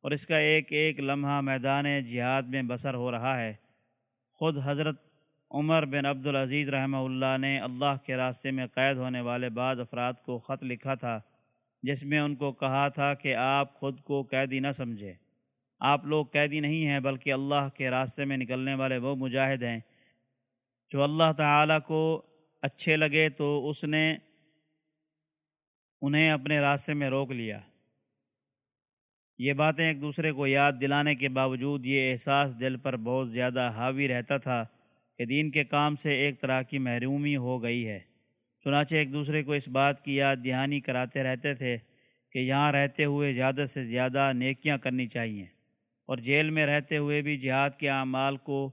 اور اس کا ایک ایک لمحہ میدان جہاد میں بسر ہو رہا ہے۔ خود حضرت عمر بن عبد العزیز رحمہ اللہ نے اللہ کے راستے میں قید ہونے والے بعض افراد کو خط لکھا تھا، جس میں ان کو کہا تھا کہ آپ خود کو قیدی نہ سمجھے آپ لوگ قیدی نہیں ہیں، بلکہ اللہ کے راستے میں نکلنے والے وہ مجاہد ہیں۔ جو اللہ تعالیٰ کو اچھے لگے تو اس نے انہیں اپنے راستے میں روک لیا۔ یہ باتیں ایک دوسرے کو یاد دلانے کے باوجود یہ احساس دل پر بہت زیادہ حاوی رہتا تھا۔ کہ دین کے کام سے ایک طرح کی محرومی ہو گئی ہے۔ چنانچہ ایک دوسرے کو اس بات کی یاد دہانی کراتے رہتے تھے کہ یہاں رہتے ہوئے زیادہ سے زیادہ نیکیاں کرنی چاہیے اور جیل میں رہتے ہوئے بھی جہاد کے اعمال کو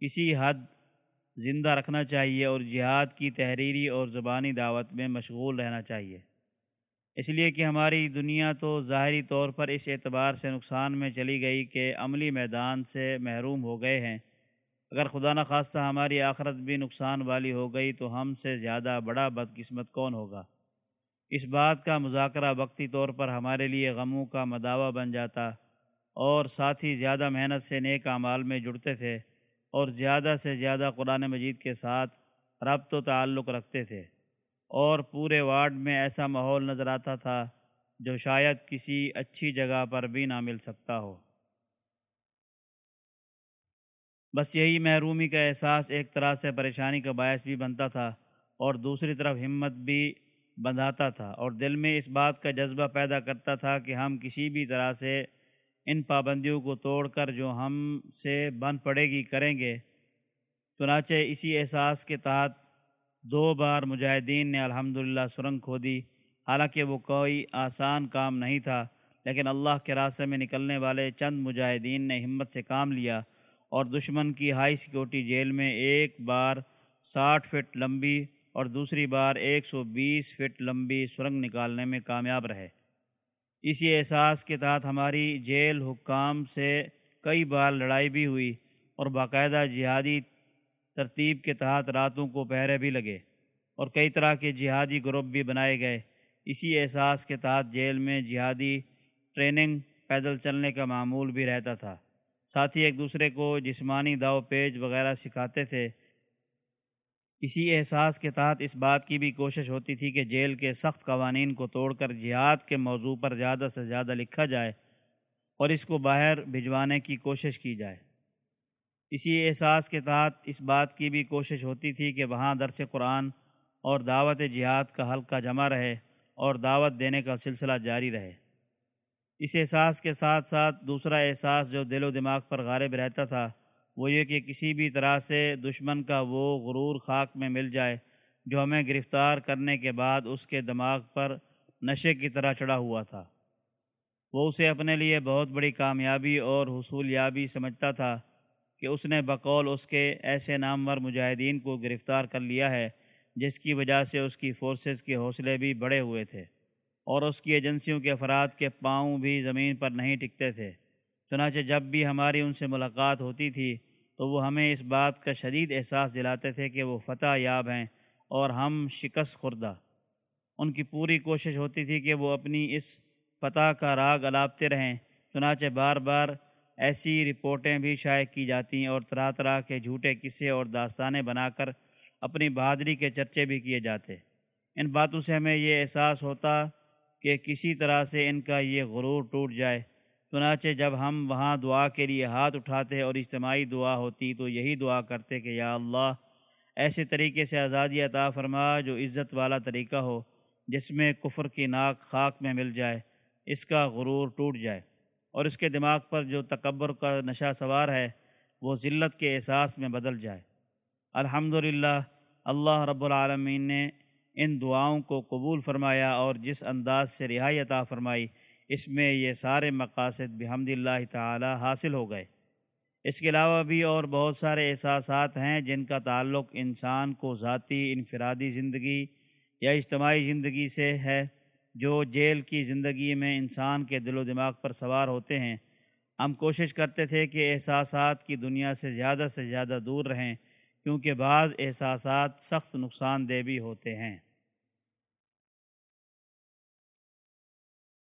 کسی حد زندہ رکھنا چاہیے اور جہاد کی تحریری اور زبانی دعوت میں مشغول رہنا چاہیے۔ اس لیے کہ ہماری دنیا تو ظاہری طور پر اس اعتبار سے نقصان میں چلی گئی کہ عملی میدان سے محروم ہو گئے ہیں۔ اگر خدا نخواستہ ہماری آخرت بھی نقصان والی ہو گئی تو ہم سے زیادہ بڑا بدقسمت کون ہوگا؟ اس بات کا مذاکرہ وقتی طور پر ہمارے لیے غموں کا مداوع بن جاتا اور ساتھ ہی زیادہ محنت سے نیک اعمال میں جڑتے تھے اور زیادہ سے زیادہ قرآن مجید کے ساتھ ربط و تعلق رکھتے تھے اور پورے وارڈ میں ایسا ماحول نظر آتا تھا جو شاید کسی اچھی جگہ پر بھی نہ مل سکتا ہو۔ بس یہی محرومی کا احساس ایک طرح سے پریشانی کا باعث بھی بنتا تھا اور دوسری طرف ہمت بھی بندھاتا تھا اور دل میں اس بات کا جذبہ پیدا کرتا تھا کہ ہم کسی بھی طرح سے ان پابندیوں کو توڑ کر جو ہم سے بن پڑے گی کریں گے۔ چنانچہ اسی احساس کے تحت دو بار مجاہدین نے الحمدللہ سرنگ کھودی حالانکہ وہ کوئی آسان کام نہیں تھا، لیکن اللہ کے راستے میں نکلنے والے چند مجاہدین نے ہمت سے کام لیا۔ اور دشمن کی ہائی سیکورٹی جیل میں ایک بار ساٹھ فٹ لمبی اور دوسری بار ایک سو بیس فٹ لمبی سرنگ نکالنے میں کامیاب رہے۔ اسی احساس کے تحت ہماری جیل حکام سے کئی بار لڑائی بھی ہوئی اور باقاعدہ جہادی ترتیب کے تحت راتوں کو پہرے بھی لگے اور کئی طرح کے جہادی گروپ بھی بنائے گئے۔ اسی احساس کے تحت جیل میں جہادی ٹریننگ پیدل چلنے کا معمول بھی رہتا تھا۔ ساتھ ہی ایک دوسرے کو جسمانی داؤ پیج وغیرہ سکھاتے تھے۔ اسی احساس کے تحت اس بات کی بھی کوشش ہوتی تھی کہ جیل کے سخت قوانین کو توڑ کر جہاد کے موضوع پر زیادہ سے زیادہ لکھا جائے اور اس کو باہر بھجوانے کی کوشش کی جائے۔ اسی احساس کے تحت اس بات کی بھی کوشش ہوتی تھی کہ وہاں درس قرآن اور دعوت جہاد کا حلقہ جمع رہے اور دعوت دینے کا سلسلہ جاری رہے۔ اس احساس کے ساتھ ساتھ دوسرا احساس جو دل و دماغ پر غالب رہتا تھا، وہ یہ کہ کسی بھی طرح سے دشمن کا وہ غرور خاک میں مل جائے جو ہمیں گرفتار کرنے کے بعد اس کے دماغ پر نشے کی طرح چڑھا ہوا تھا۔ وہ اسے اپنے لیے بہت بڑی کامیابی اور حصول یابی سمجھتا تھا کہ اس نے بقول اس کے ایسے نامور مجاہدین کو گرفتار کر لیا ہے، جس کی وجہ سے اس کی فورسز کے حوصلے بھی بڑے ہوئے تھے۔ اور اس کی ایجنسیوں کے افراد کے پاؤں بھی زمین پر نہیں ٹکتے تھے۔ چنانچہ جب بھی ہماری ان سے ملاقات ہوتی تھی، تو وہ ہمیں اس بات کا شدید احساس دلاتے تھے کہ وہ فتح یاب ہیں اور ہم شکست خوردہ۔ ان کی پوری کوشش ہوتی تھی کہ وہ اپنی اس فتح کا راگ الاپتے رہیں۔ چنانچہ بار بار ایسی رپورٹیں بھی شائع کی جاتی اور طرح طرح کے جھوٹے قصے اور داستانیں بنا کر اپنی بہادری کے چرچے بھی کیے جاتے۔ ان باتوں سے ہمیں یہ احساس ہوتا کہ کسی طرح سے ان کا یہ غرور ٹوٹ جائے۔ چنانچہ جب ہم وہاں دعا کے لیے ہاتھ اٹھاتے اور اجتماعی دعا ہوتی تو یہی دعا کرتے کہ یا اللہ، ایسے طریقے سے آزادی عطا فرما جو عزت والا طریقہ ہو، جس میں کفر کی ناک خاک میں مل جائے، اس کا غرور ٹوٹ جائے۔ اور اس کے دماغ پر جو تکبر کا نشہ سوار ہے، وہ ذلت کے احساس میں بدل جائے۔ الحمد اللہ رب العالمین نے ان دعاؤں کو قبول فرمایا اور جس انداز سے رہائی عطا فرمائی، اس میں یہ سارے مقاصد بحمد اللہ تعالی حاصل ہو گئے۔ اس کے علاوہ بھی اور بہت سارے احساسات ہیں جن کا تعلق انسان کو ذاتی انفرادی زندگی یا اجتماعی زندگی سے ہے، جو جیل کی زندگی میں انسان کے دل و دماغ پر سوار ہوتے ہیں۔ ہم کوشش کرتے تھے کہ احساسات کی دنیا سے زیادہ سے زیادہ دور رہیں کیونکہ بعض احساسات سخت نقصان دہ بھی ہوتے ہیں۔